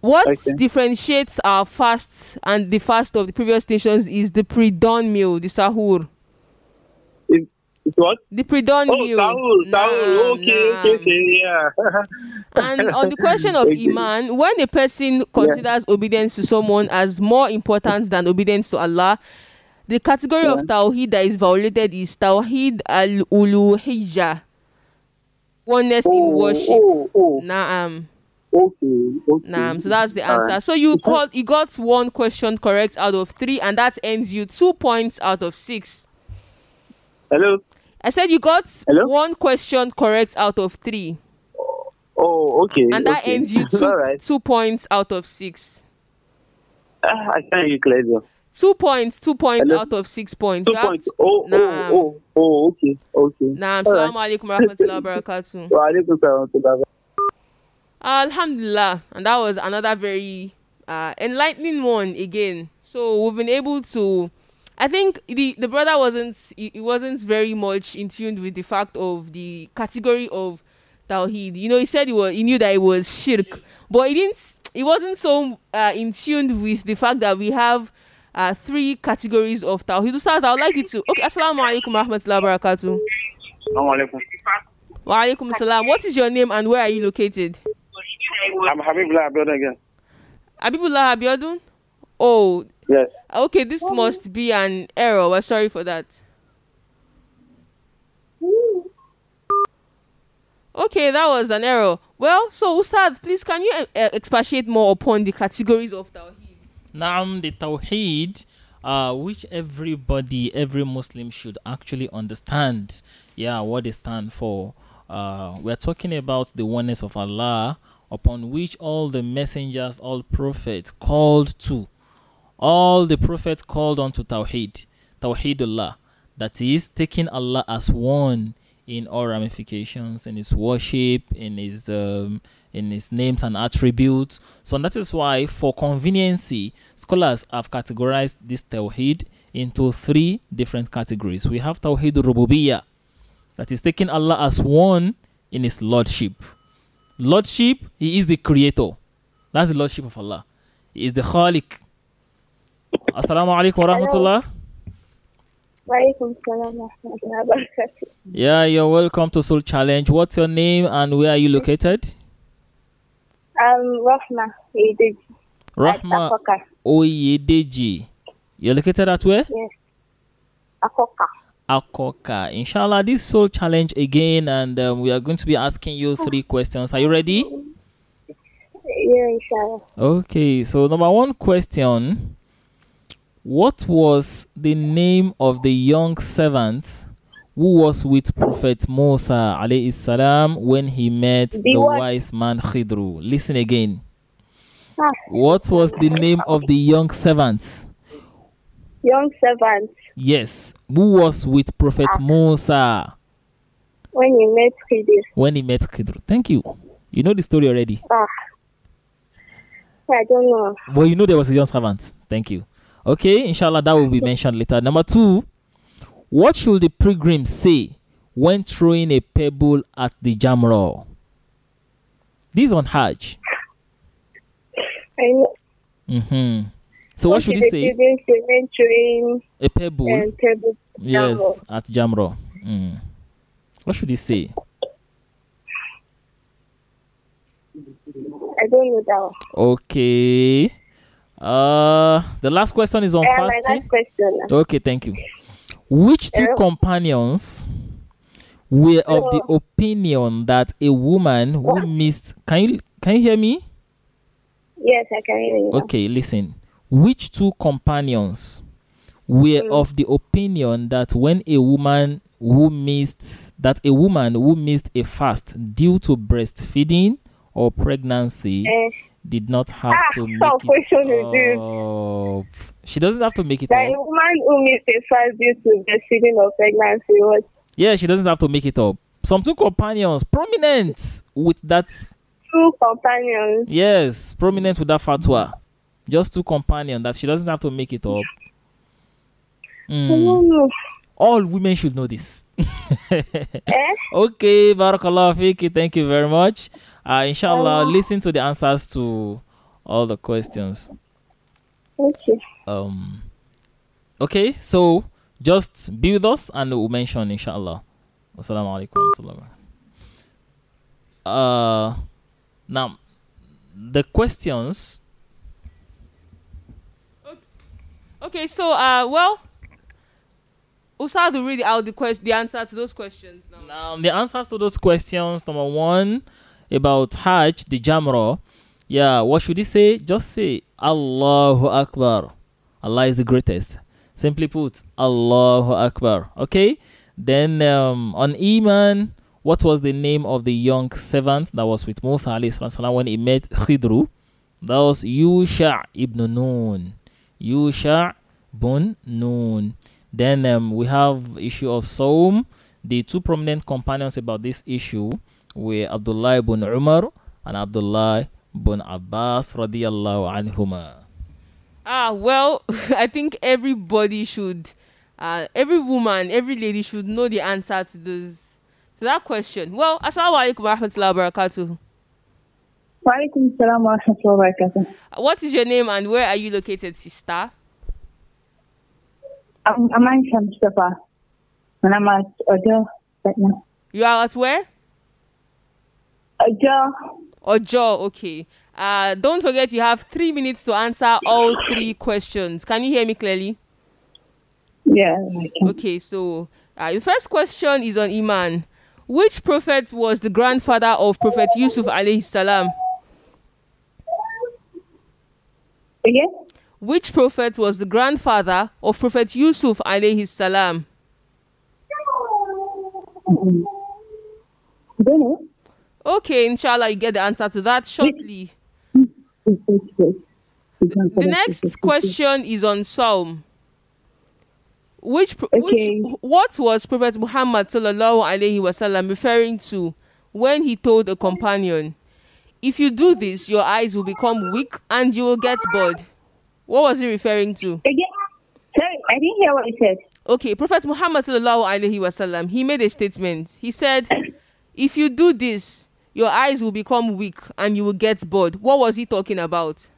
Speaker 2: what
Speaker 8: Okay.
Speaker 2: differentiates our fast and the fast of the previous nations is the pre-dawn meal, the sahur.
Speaker 8: What?
Speaker 2: The pre-dawn
Speaker 8: Oh,
Speaker 2: meal.
Speaker 8: Saul. Saul.
Speaker 2: Naam,
Speaker 8: Okay, okay, okay. Yeah. [LAUGHS]
Speaker 2: And on the question of
Speaker 8: Okay.
Speaker 2: Iman, when a person considers obedience to someone as more important than obedience to Allah, the category of Tawheed that is violated is Tawheed al Uluhiyya. Oneness in
Speaker 8: Oh,
Speaker 2: worship.
Speaker 8: oh, oh.
Speaker 2: Naam.
Speaker 8: Okay. Okay.
Speaker 2: Naam. So that's the answer.
Speaker 8: right.
Speaker 2: So you called you got one question correct out of three, and that ends you two points out of six.
Speaker 8: Hello.
Speaker 2: I said you got
Speaker 8: Hello?
Speaker 2: one question correct out of three.
Speaker 8: Oh, okay.
Speaker 2: And that
Speaker 8: okay.
Speaker 2: ends you [LAUGHS] two,
Speaker 8: right.
Speaker 2: two points out of six.
Speaker 8: Ah, I can't hear clearly.
Speaker 2: Two points, two points
Speaker 8: Hello?
Speaker 2: out of six points.
Speaker 8: Two
Speaker 2: You
Speaker 8: points.
Speaker 2: to-
Speaker 8: Oh,
Speaker 2: Naam.
Speaker 8: oh, oh, oh, okay, okay. All
Speaker 2: Salaam
Speaker 8: right.
Speaker 2: alaikum rahmatullahi wa barakatuh. [LAUGHS]
Speaker 8: Wa alaikum salam wa.
Speaker 2: Alhamdulillah. And that was another very uh, enlightening one again. So we've been able to. I think the, the brother wasn't he, he wasn't very much in tune with the fact of the category of Tawheed. You know, he said he was he knew that it was shirk, but he didn't. He wasn't so uh, in tune with the fact that we have uh, three categories of Tawheed. To start, I would like you to. Okay, Assalamu alaikum warahmatullahi wabarakatuh.
Speaker 4: Assalamu.
Speaker 2: Wa alaikum salam. What is your name and where are you located?
Speaker 4: I'm Habibullah Abiola again.
Speaker 2: Abibullah Abiodun? Oh,
Speaker 4: Yes.
Speaker 2: okay, this must be an error. We're sorry for that. Okay, that was an error. Well, so Ustad, please can you uh, uh, expatiate more upon the categories of Tawheed?
Speaker 3: Naam, the Tawheed, uh, which everybody, every Muslim should actually understand. Yeah, what they stand for. Uh, we're talking about the oneness of Allah, upon which all the messengers, all prophets called to. All the prophets called on to Tawheed, Tawheedullah, that is taking Allah as one in all ramifications, in His worship, in His um, in His names and attributes. So that is why, for conveniency, scholars have categorized this Tawheed into three different categories. We have Tawheed Rububiyyah, that is taking Allah as one in His lordship. Lordship, He is the creator. That's the lordship of Allah. He is the Khalik. Assalamu alaikum wa rahmatullah.
Speaker 9: Walaikum salam wa rahmatullahi wa barakatuh.
Speaker 3: Yeah, you're welcome to Soul Challenge. What's your name and where are you located?
Speaker 9: Um, Rahma, did.
Speaker 3: Rahma. Oyedeji. You're located at where?
Speaker 9: Yes. Akoka.
Speaker 3: Akoka. Inshallah, this Soul Challenge again, and um, we are going to be asking you three questions. Are you ready?
Speaker 9: Yeah, inshallah.
Speaker 3: Okay, so number one question What was the name of the young servant who was with Prophet Musa alayhi salam when he met
Speaker 9: The
Speaker 3: the wise man Khidru? Listen again.
Speaker 9: Ah,
Speaker 3: What was the name of the young servant?
Speaker 9: young servant,
Speaker 3: Yes, who was with Prophet Musa
Speaker 9: when he met Khidir.
Speaker 3: when he met Khidru? Thank you. You know the story already.
Speaker 9: Ah, I don't know.
Speaker 3: Well, you know there was a young servant. Thank you. Okay, inshallah, that will be mentioned later. Number two, what should the pilgrim say when throwing a pebble at the Jamra? This is on Hajj.
Speaker 9: I know.
Speaker 3: Mm-hmm. So what should he say?
Speaker 9: say when throwing
Speaker 3: A pebble.
Speaker 9: and table.
Speaker 3: Yes, at Jamra. Mm. What should he say?
Speaker 9: I don't know that one.
Speaker 3: Okay. Uh, the last question is on
Speaker 9: Uh,
Speaker 3: fasting. Okay, thank you. Which two companions were of the opinion that a woman who missed can you can you hear me?
Speaker 9: Yes, I can hear you.
Speaker 3: Okay, listen. which two companions were of the opinion that when a woman who missed that a woman who missed a fast due to breastfeeding or pregnancy
Speaker 9: Eh.
Speaker 3: Did not have
Speaker 9: Ah,
Speaker 3: to make
Speaker 9: some question is this.
Speaker 3: it up. She doesn't have to make it
Speaker 9: That
Speaker 3: up.
Speaker 9: woman who fast due to breastfeeding or pregnancy was
Speaker 3: Yeah, she doesn't have to make it up. Some two companions prominent with that
Speaker 9: two companions.
Speaker 3: yes, prominent with that fatwa. Just two companions that she doesn't have to make it up. Mm. All women should know this. [LAUGHS]
Speaker 9: Eh?
Speaker 3: Okay, Barakallah Fiki, thank you very much. Uh, inshallah, listen to the answers to all the questions.
Speaker 9: Okay.
Speaker 3: Um, okay, so just be with us and we'll mention inshallah. Assalamu alaikum. wa rahmatullahi wa barakatuh. Uh, now, the questions.
Speaker 2: Okay, so uh, well, Ustad will read out the quest, the answer to those questions now.
Speaker 3: Now, the answers to those questions number one about Hajj, the Jamra. Yeah, what should he say? Just say Allahu Akbar. Allah is the greatest. Simply put, Allahu Akbar. Okay? Then um, on Iman, what was the name of the young servant that was with Musa alayhi when he met Khidru? That was Yusha ibn Nun. Yusha ibn Nun. Then um, we have issue of Saum. The two prominent companions about this issue were Abdullah ibn Umar and Abdullah ibn Abbas radiyallahu anhuma.
Speaker 2: Ah, well, [LAUGHS] I think everybody should, uh, every woman, every lady should know the answer to those to that question. Well, assalamu alaikum wa rahmatullahi wa barakatuh.
Speaker 6: Wa alaikum salam wa rahmatullahi wa barakatuh.
Speaker 2: What is your name and where are you located, sister?
Speaker 6: I'm, I'm Aisha Mustafa, and I'm at Ojo right now.
Speaker 2: You are at where?
Speaker 6: Ojo.
Speaker 2: Ojo, okay. Uh, don't forget you have three minutes to answer all three questions. Can you hear me clearly?
Speaker 6: Yeah, I can.
Speaker 2: Okay, so uh, the first question is on Iman. Which prophet was the grandfather of Prophet Yusuf alayhi salam?
Speaker 6: Again?
Speaker 2: Which prophet was the grandfather of Prophet Yusuf alayhi salam?
Speaker 6: I don't know.
Speaker 2: Okay, inshallah, you get the answer to that shortly. The next question is on Saum. Which,
Speaker 6: Okay.
Speaker 2: which what was Prophet Muhammad sallallahu alaihi wasallam referring to when he told a companion, "If you do this, your eyes will become weak and you will get bored." What was he referring to?
Speaker 6: Again? Sorry, I didn't hear what you said.
Speaker 2: Okay, Prophet Muhammad sallallahu alaihi wasallam, he made a statement. He said, "If you do this, your eyes will become weak and you will get bored." What was he talking about?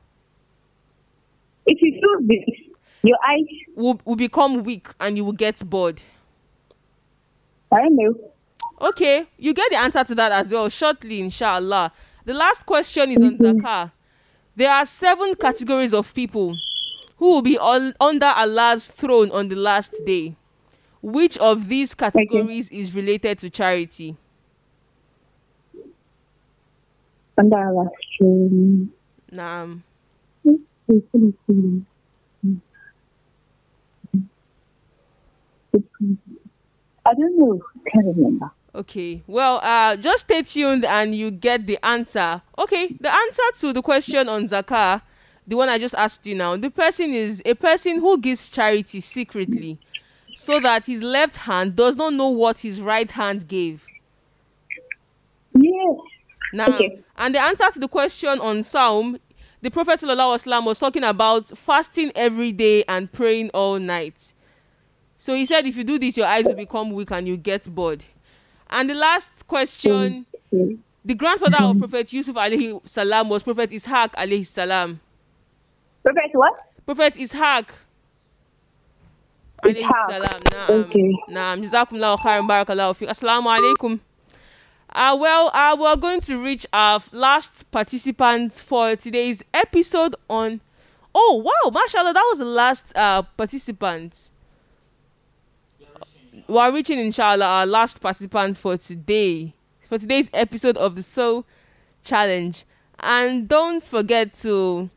Speaker 6: If you do this, your eyes,
Speaker 2: Will, will become weak and you will get bored.
Speaker 6: I know.
Speaker 2: Okay, you get the answer to that as well shortly, inshallah. The last question is on zakah. There are seven categories of people who will be on, under Allah's throne on the last day. Which of these categories is related to charity?
Speaker 6: Allah's throne.
Speaker 2: Naam.
Speaker 6: I don't know. Can't remember.
Speaker 2: Okay. Well, uh, just stay tuned and you get the answer. Okay, the answer to the question on zakah, the one I just asked you now, the person is a person who gives charity secretly, so that his left hand does not know what his right hand gave. Now,
Speaker 6: Okay.
Speaker 2: and the answer to the question on Saum, the Prophet wasallam was talking about fasting every day and praying all night. So he said, if you do this, your eyes will become weak and you get bored. And the last question, the grandfather of mm-hmm. Prophet Yusuf alayhi salam was Prophet Ishaq alayhi salam.
Speaker 6: Prophet what?
Speaker 2: Prophet Ishaq alayhi salam. Naam.
Speaker 6: Okay.
Speaker 2: Naam. Jazakumullahu khairan barakallahu feek. Assalamu alaikum. Uh, well, uh, we're going to reach our last participant for today's episode on. Oh, wow, mashallah, that was the last uh, participant. We're reaching, inshallah, our last participant for today, for today's episode of the Soul Challenge. And don't forget to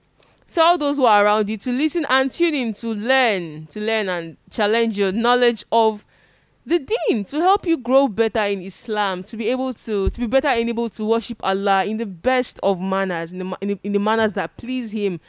Speaker 2: tell those who are around you to listen and tune in to learn, to learn and challenge your knowledge of the deen to help you grow better in Islam, to be able to to be better enabled to worship Allah in the best of manners, in the, in the, in the manners that please Him,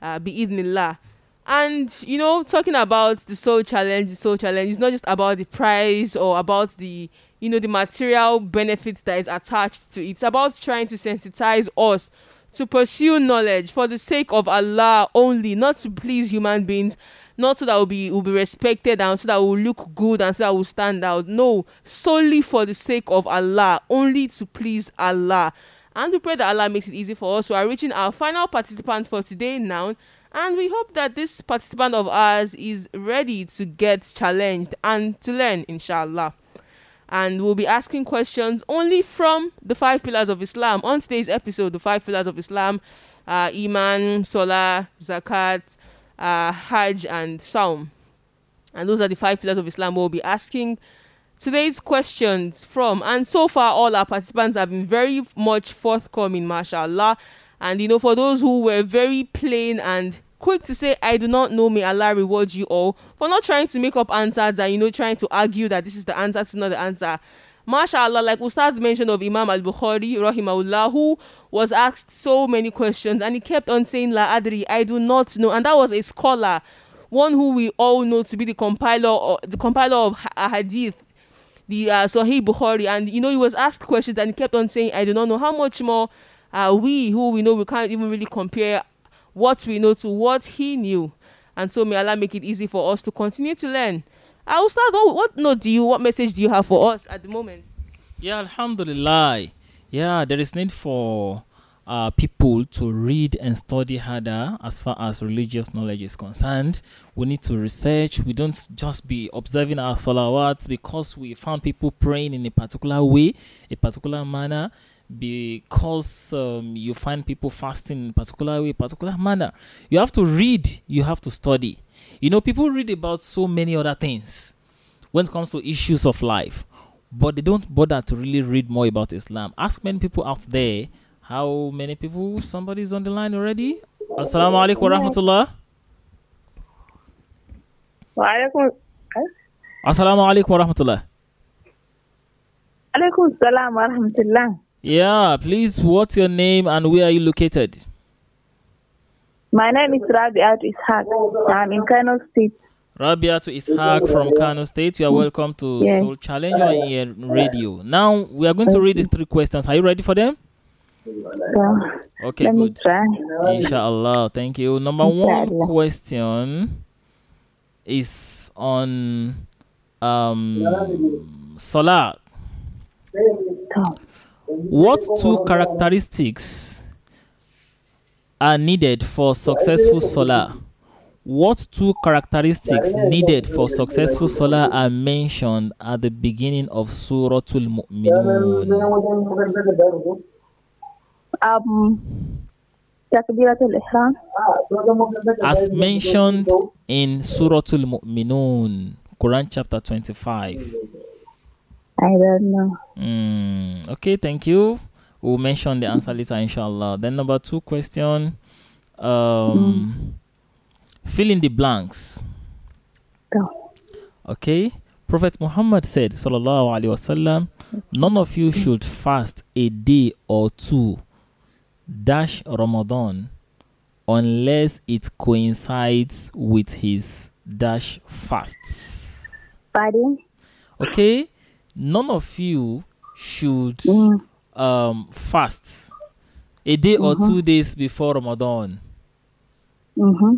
Speaker 2: uh, idnillah. And you know, talking about the soul challenge, the soul challenge is not just about the prize or about the you know the material benefits that is attached to it. It's about trying to sensitize us to pursue knowledge for the sake of Allah only, not to please human beings, not so that we'll be will be respected and so that we'll look good and so that we'll stand out. No, solely for the sake of Allah, only to please Allah. And we pray that Allah makes it easy for us. We are reaching our final participant for today now. And we hope that this participant of ours is ready to get challenged and to learn, inshallah and we'll be asking questions only from the five pillars of Islam. On today's episode, the five pillars of Islam uh, Iman, Salah, Zakat, uh, Hajj, and Saum. And those are the five pillars of Islam we'll be asking today's questions from. And so far, all our participants have been very much forthcoming, mashallah. And you know, for those who were very plain and quick to say, I do not know, may Allah reward you all for not trying to make up answers and, you know, trying to argue that this is the answer, it's not the answer. MashaAllah, like Ustad mentioned of Imam al Bukhari, rahimahullah, who was asked so many questions and he kept on saying, La Adri, I do not know. And that was a scholar, one who we all know to be the compiler, or, the compiler of hadith, the uh, Sahih Bukhari. And, you know, he was asked questions and he kept on saying, I do not know how much more uh, we, who we know we can't even really compare what we know to what he knew. And so may Allah make it easy for us to continue to learn. I will start. What, what note do you, what message do you have for us at the moment?
Speaker 3: Yeah, Alhamdulillah. Yeah, there is need for uh, people to read and study harder as far as religious knowledge is concerned. We need to research. We don't just be observing our salawats because we found people praying in a particular way, a particular manner because um, you find people fasting in a particular way, particular manner. You have to read, you have to study. You know, people read about so many other things when it comes to issues of life, but they don't bother to really read more about Islam. Ask many people out there how many people somebody's on the line already. Assalamu alaikum wa rahmatullah.
Speaker 9: Wa alaikum.
Speaker 3: Assalamu alaikum wa rahmatullah.
Speaker 9: Alaikum salam wa rahmatullah.
Speaker 3: Yeah, please, what's your name and where are you located?
Speaker 9: My name is Rabiat Ishaq. I'm in Kano State.
Speaker 3: Rabiat Ishaq from Kano State. You are welcome to
Speaker 9: Yes.
Speaker 3: Soul Challenge on Radio. Now, we are going to read the three questions. Are you ready for them?
Speaker 9: So,
Speaker 3: Okay,
Speaker 9: let
Speaker 3: good. Inshallah. Thank you. Number one question is on um Salah. What two characteristics are needed for successful Salah? What two characteristics needed for successful Salah are mentioned at the beginning of Suratul Mu'minun?
Speaker 9: um.
Speaker 3: As mentioned in Suratul Mu'minun, Quran chapter 25.
Speaker 9: I don't know.
Speaker 3: Mm, okay, thank you. We'll mention the answer later, inshallah. Then number two question. Um, fill in the blanks.
Speaker 9: Go.
Speaker 3: Okay. Prophet Muhammad said, Sallallahu Alaihi Wasallam, none of you should fast a day or two dash Ramadan unless it coincides with his dash fasts.
Speaker 9: Pardon?
Speaker 3: Okay? None of you should
Speaker 9: Mm.
Speaker 3: um fast a day or
Speaker 9: Mhm.
Speaker 3: two days before Ramadan.
Speaker 9: Mm-hmm.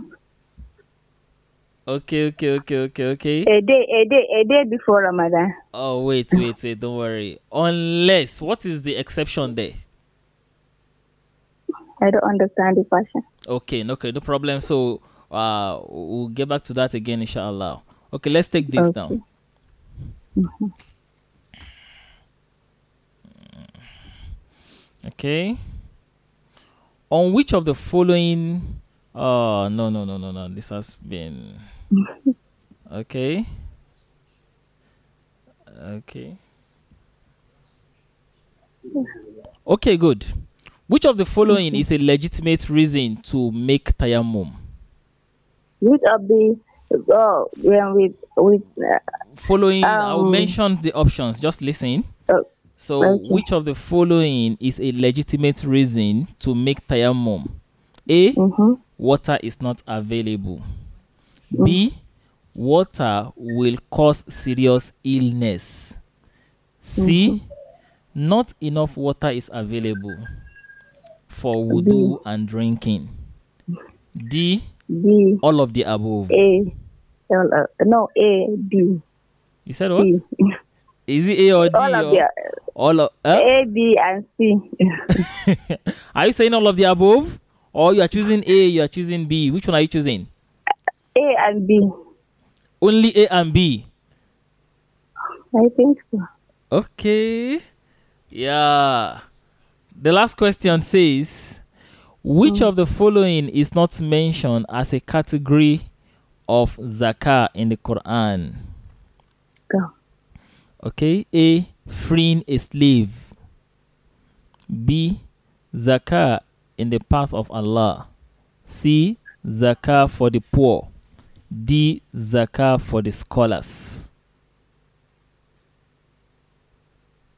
Speaker 3: Okay, okay, okay, okay, okay.
Speaker 9: A day, a day, a day before Ramadan.
Speaker 3: Oh wait, wait, wait, don't worry. Unless what is the exception there?
Speaker 9: I don't understand the question.
Speaker 3: Okay, no, okay, no problem. So uh we'll get back to that again, inshallah. Okay, let's take this
Speaker 9: Okay.
Speaker 3: down. Okay. On which of the following oh no no no no no this has been [LAUGHS] okay. Okay. Okay, good. Which of the following is a legitimate reason to make tayammum?
Speaker 9: Which of the oh when with with uh,
Speaker 3: Following, I'll
Speaker 9: Um,
Speaker 3: mention the options. Just listen.
Speaker 9: Oh,
Speaker 3: So, which of the following is a legitimate reason to make tayammum? A.
Speaker 9: Mm-hmm.
Speaker 3: Water is not available. B. Water will cause serious illness. C.
Speaker 9: Mm-hmm.
Speaker 3: Not enough water is available for wudu and drinking. D.
Speaker 9: B
Speaker 3: All of the above.
Speaker 9: A L, uh, no A B
Speaker 3: You said what?
Speaker 9: B [LAUGHS]
Speaker 3: Is it A or D?
Speaker 9: all of
Speaker 3: or
Speaker 9: the
Speaker 3: all of, huh?
Speaker 9: A B and C. [LAUGHS]
Speaker 3: Are you saying all of the above? Or you are choosing A, you are choosing B? Which one are you choosing?
Speaker 9: A and B.
Speaker 3: Only A and B.
Speaker 9: I think so.
Speaker 3: Okay. Yeah. The last question says Which mm. of the following is not mentioned as a category of zakah in the Quran? Okay. A. Freeing a slave. B. Zakah in the path of Allah. C. Zakah for the poor. D. Zakah for the scholars.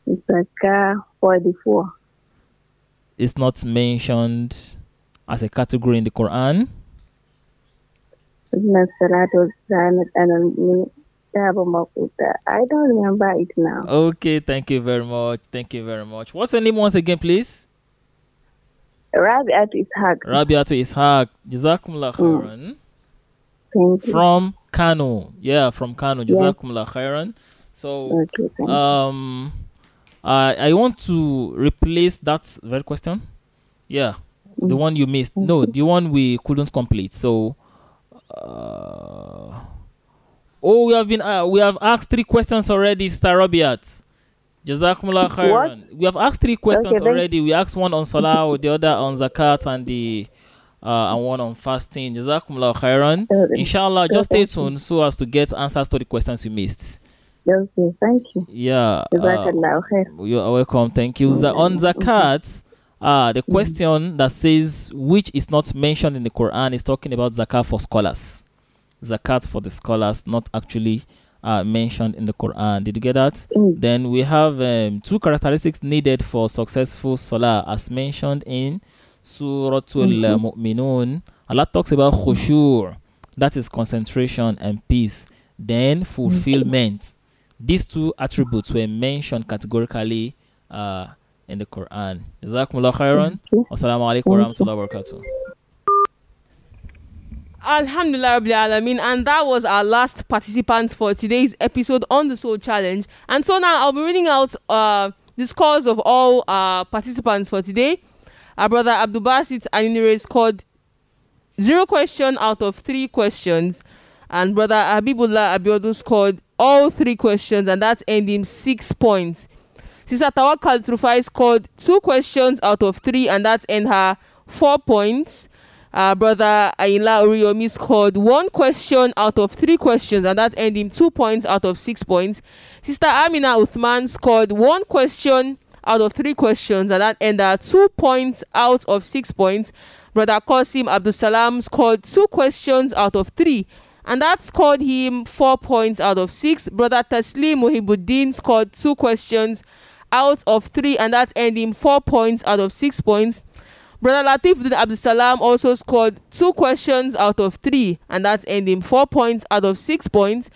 Speaker 9: A car forty four.
Speaker 3: It's not mentioned as a category in the Quran.
Speaker 9: I have a moment. I don't remember it now.
Speaker 3: Okay, thank you very much. Thank you very much. What's your name once again, please?
Speaker 9: Rabiat Ishaq.
Speaker 3: Rabiatu Ishaq. Jazakumullah khairan.
Speaker 9: Thank you.
Speaker 3: From Kano. Yeah, from Kano. Jazakumullah khairan. So,
Speaker 9: Okay,
Speaker 3: um, I I want to replace that very question. Yeah, the
Speaker 9: Mm.
Speaker 3: one you missed. No, the one we couldn't complete. So, uh, oh, we have been uh, we have asked three questions already, Star Rabiat. Jazakumullah khairan. We have asked three questions
Speaker 9: Okay,
Speaker 3: already. We asked one on Salah, the other on Zakat, and the uh, and one on fasting. Jazakumullah khairan. Inshallah, just stay tuned so as to get answers to the questions you missed.
Speaker 9: Okay, thank you.
Speaker 3: Yeah. uh, you are welcome. Thank you. On zakat, uh, the question that says which is not mentioned in the Quran is talking about zakat for scholars. Zakat for the scholars, not actually uh, mentioned in the Quran. Did you get that?
Speaker 9: Mm.
Speaker 3: Then we have um, two characteristics needed for successful salah, as mentioned in Suratul uh, Mu'minun. Allah talks about khushu', that is concentration and peace. Then fulfillment. These two attributes were mentioned categorically uh, in the Quran. Jazakumullah khairan. Wassalamu alaikum wa rahmatullahi wa barakatuh.
Speaker 2: Alhamdulillah Rabbil. And that was our last participant for today's episode on the Soul Challenge. And so now I'll be reading out uh, the scores of all uh, participants for today. Our brother Abdul Basit Anunire scored zero question out of three questions. And brother Habibullah Abiodun scored all three questions, and that's ending six points. Sister Tawakal Trufai scored two questions out of three, and that's end her four points. Uh, brother Ayinla Oriyomi scored one question out of three questions, and that earned him two points out of six points. Sister Amina Uthman scored one question out of three questions, and that earned her two points out of six points. Brother Qasim Abdul Salam scored two questions out of three, and that scored him four points out of six. Brother Taslim Muhibuddin scored two questions out of three, and that earned him four points out of six points. Brother Latif bin Abdul Salam also scored two questions out of three, and that earned him four points out of six points.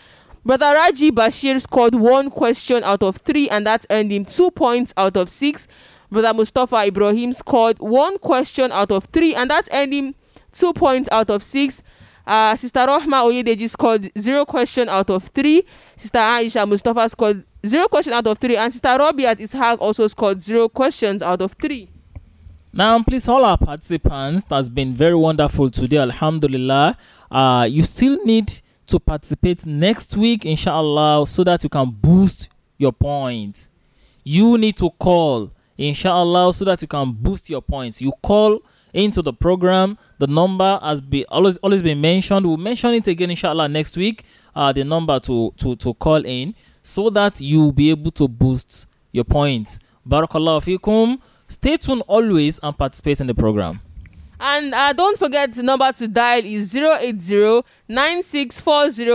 Speaker 2: Brother Raji Bashir scored one question out of three, and that earned him two points out of six. Brother Mustafa Ibrahim scored one question out of three, and that earned him two points out of six. Uh, Sister Rohma Oyedeji scored zero question out of three. Sister Aisha Mustafa scored zero question out of three, and Sister Robiat Ishaq also scored zero questions out of three.
Speaker 3: Now, please, all our participants, that's been very wonderful today. Alhamdulillah. Uh, you still need to participate next week, inshallah, so that you can boost your points. You need to call, inshallah, so that you can boost your points. You call into the program. The number has been always always been mentioned. We'll mention it again, inshallah, next week. Uh, the number to to to call in so that you'll be able to boost your points. Barakallahu fikum. Stay tuned always and participate in the program.
Speaker 2: And uh, don't forget the number to dial is 080 9640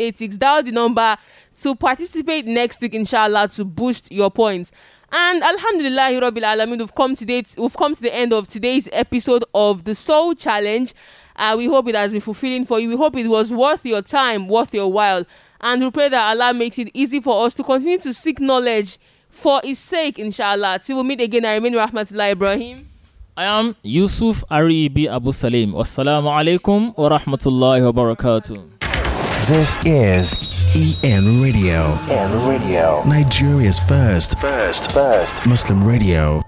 Speaker 2: 080 Dial the number to participate next week, inshallah, to boost your points. And Alhamdulillah, Rabbil Alamin, we've come, to date, we've come to the end of today's episode of the Soul Challenge. Uh, we hope it has been fulfilling for you. We hope it was worth your time, worth your while. And we pray that Allah makes it easy for us to continue to seek knowledge for His sake, inshallah. Till we meet again, I remain Rahmatullah Ibrahim.
Speaker 3: I am Yusuf Aribi Abu Salim. Wassalamu alaikum wa rahmatullahi wa barakatuh.
Speaker 1: This is EN Radio. EN Radio. Nigeria's first, first, first Muslim radio.